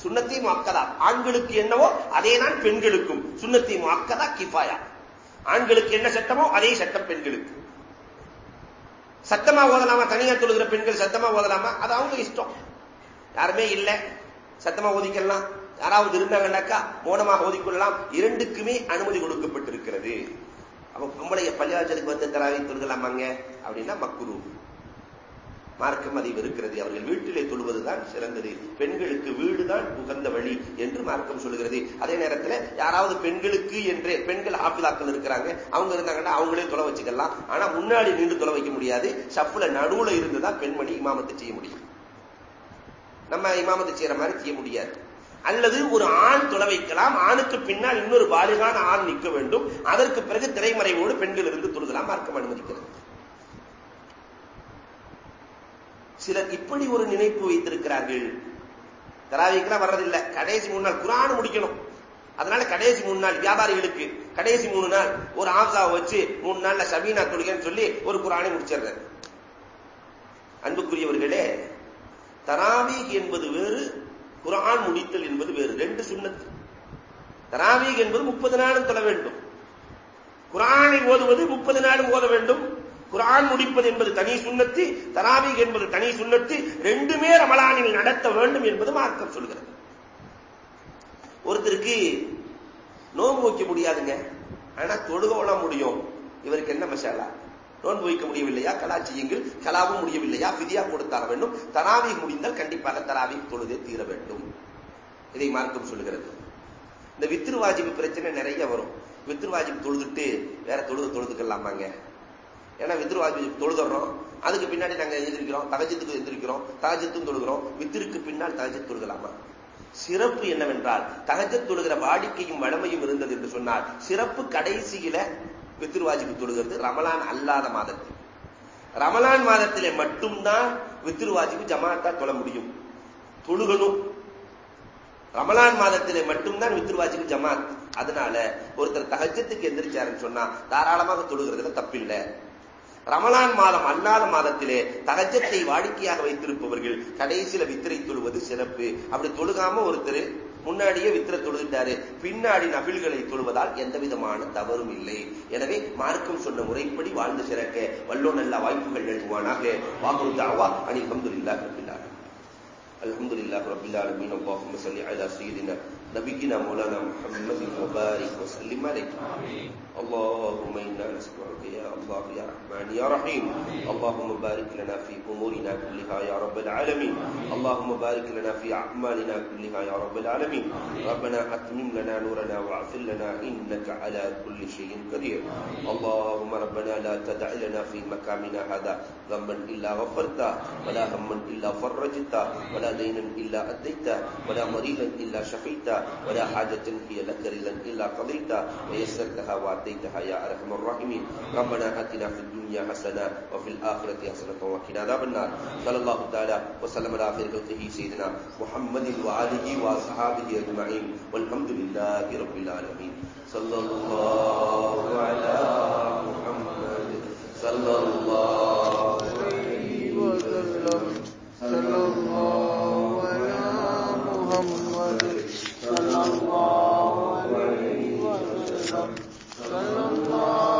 சுண்ணத்தி முக்கதா ஆண்களுக்கு என்னவோ அதே தான் பெண்களுக்கும். சுண்ணத்தி முக்கதா கிஃபாயா. ஆண்களுக்கு என்ன சட்டமோ அதே சட்டம் பெண்களுக்கு. சத்தமா ஓதலாமா? தனியா தொழுகிற பெண்கள் சத்தமா ஓதலாமா? அது அவங்க இஷ்டம். யாருமே இல்லை. சத்தமா ஓதிக்கலாம். யாராவது இருந்தாங்கன்னாக்கா மௌனமாக ஓதிக்கொள்ளலாம். இரண்டுக்குமே அனுமதி கொடுக்கப்பட்டிருக்கிறது. அப்ப பொம்பளைய பள்ளிவாச்சலுக்கு வந்து தராவி தொழுகலாமாங்க அப்படின்னா மக்குரு. மார்க்கம் அதை இருக்கிறது. அவர்கள் வீட்டிலே தொழுவதுதான் சிறந்தது. பெண்களுக்கு வீடுதான் உகந்த வழி என்று மார்க்கம் சொல்லுகிறது அதே நேரத்தில் யாராவது பெண்களுக்கு என்றே பெண்கள் ஆப்பிதாக்கள் இருக்கிறாங்க. அவங்க இருந்தாங்கன்னா அவங்களே தொலை வச்சுக்கலாம். ஆனா முன்னாடி நின்று தொலை வைக்க முடியாது. சப்புல நடுவுல இருந்துதான் பெண்மணி இமாமத்தை செய்ய முடியும். நம்ம இமாமத்தை செய்யற மாதிரி செய்ய முடியாது. அல்லது ஒரு ஆண் தொலை வைக்கலாம். ஆணுக்கு பின்னால் இன்னொரு பாலிகான ஆண் நிற்க வேண்டும். அதற்கு பிறகு திரைமறைவோடு பெண்கள் இருந்து தொழுகலாம் மார்க்கம் அனுமதிக்கிறது. சிலர் இப்படி ஒரு நினைப்பு வைத்திருக்கிறார்கள். தராவிக்கெல்லாம் வர்றதில்லை. கடைசி மூணு நாள் குரான் முடிக்கணும். அதனால கடைசி மூணு நாள் வியாபாரிகளுக்கு கடைசி மூணு நாள் ஒரு ஆப்சாவை வச்சு மூணு நாள்ல சபீனா தொழுகன்னு சொல்லி ஒரு குரானை முடிச்சிடுறேன். அன்புக்குரியவர்களே தராவீக் என்பது வேறு குரான் முடித்தல் என்பது வேறு ரெண்டு சுண்ணத்து தராவீக் என்பது முப்பது நாளும் தொழ வேண்டும். குரானை ஓதுவது முப்பது நாளும் ஓத வேண்டும். குரான் முடிப்பது என்பது தனி சுண்ணத்து தராவீக் என்பது தனி சுண்ணத்து ரெண்டுமே ரமலானில் நடத்த வேண்டும் என்பது மார்க்கம் சொல்கிறது. ஒருத்தருக்கு நோம்பு வைக்க முடியாதுங்க. ஆனா தொழுகோலாம் முடியும்? இவருக்கு என்ன மசாலா? நோன்பு வைக்க முடியவில்லையா? கலா செய்யுங்கள் கலாவும் முடியவில்லையா? விதியா கொடுத்தாக வேண்டும். தராவி முடிந்தால் கண்டிப்பாக தராவி தொழுதே தீர வேண்டும். இதை மார்க்கம் சொல்லுகிறது. இந்த வித்திரு வாஜிபு பிரச்சனை நிறைய வரும். வித்திரு வாஜிபு தொழுதுட்டு வேற தொழுது தொழுதுக்கலாமாங்க? ஏன்னா வித்திரு வாஜிபு தொழுதுறோம். அதுக்கு பின்னாடி நாங்க எழுந்திருக்கிறோம். தகஜத்துக்கு எழுந்திருக்கிறோம். தகஜத்தும் தொழுகிறோம். வித்திருக்கு பின்னால் தகஜத் தொழுகலாமா சிறப்பு என்னவென்றால் தகஜத் தொழுகிற வாடிக்கையும் வளமையும் இருந்தது என்று சொன்னால் சிறப்பு கடைசியில பித்ருவாஜிக்கு தொழுகிறது. ரமலான் அல்லாத மாதத்தில். ரமலான் மாதத்திலே மட்டும்தான் வித்திருவாஜிபு ஜமாத்தா தொழ முடியும். தொழுகணும். ரமலான் மாதத்திலே மட்டும்தான் வித்ருவாஜிக்கு ஜமாத் அதனால ஒருத்தர் தகஜத்துக்கு எந்திரிச்சாருன்னு சொன்னா தாராளமாக தொழுகிறதுல தப்பில்லை. ரமலான் மாதம் அல்லாத மாதத்திலே தகஜத்தை வாடிக்கையாக வைத்திருப்பவர்கள் கடைசியில வித்திரை தொழுவது சிறப்பு. அப்படி தொழுகாம ஒருத்தர் முன்னாடியே வித்திர தொழுகிட்டாரு பின்னாடி நபில்களை தொழுவதால் எந்த விதமான தவறும் இல்லை எனவே மார்க்கம் சொன்ன முறைப்படி வாழ்ந்து சிறக்க வல்லோ நல்ல வாய்ப்புகள் நல்குவானாக வாக்கு தாவா அணி அஹமதுல்லா ரபில்லா الحمد لله رب العالمين اللهم صل على سيدنا نبينا مولانا محمد وبارك وسلم عليه اللهم أنا نسالك يا الله يا رحمن يا رحيم اللهم بارك لنا في امورنا كلها يا رب العالمين اللهم بارك لنا في اعمالنا كلها يا رب العالمين ربنا اتمم لنا نورنا واغفر لنا انك على كل شيء قدير اللهم ربنا لا تدع لنا في مكاننا هذا ذنبا الا غفرته ولا هما الا فرجته ولا دينا الا اديته ولا مريضا الا شفيته ولا حاجة هي لك الا قضيته ويسرتها واتيتها يا أرحم الراحمين. ربنا آتنا في الدنيا حسنة وفي الآخرة حسنة وقنا عذاب النار. صلى الله تعالى وسلم على خير خلقه سيدنا محمد وآله وأصحابه أجمعين. والحمد لله رب العالمين. صلى الله على محمد. صلى الله عليه وسلم. صلى الله على محمد. صلى الله الله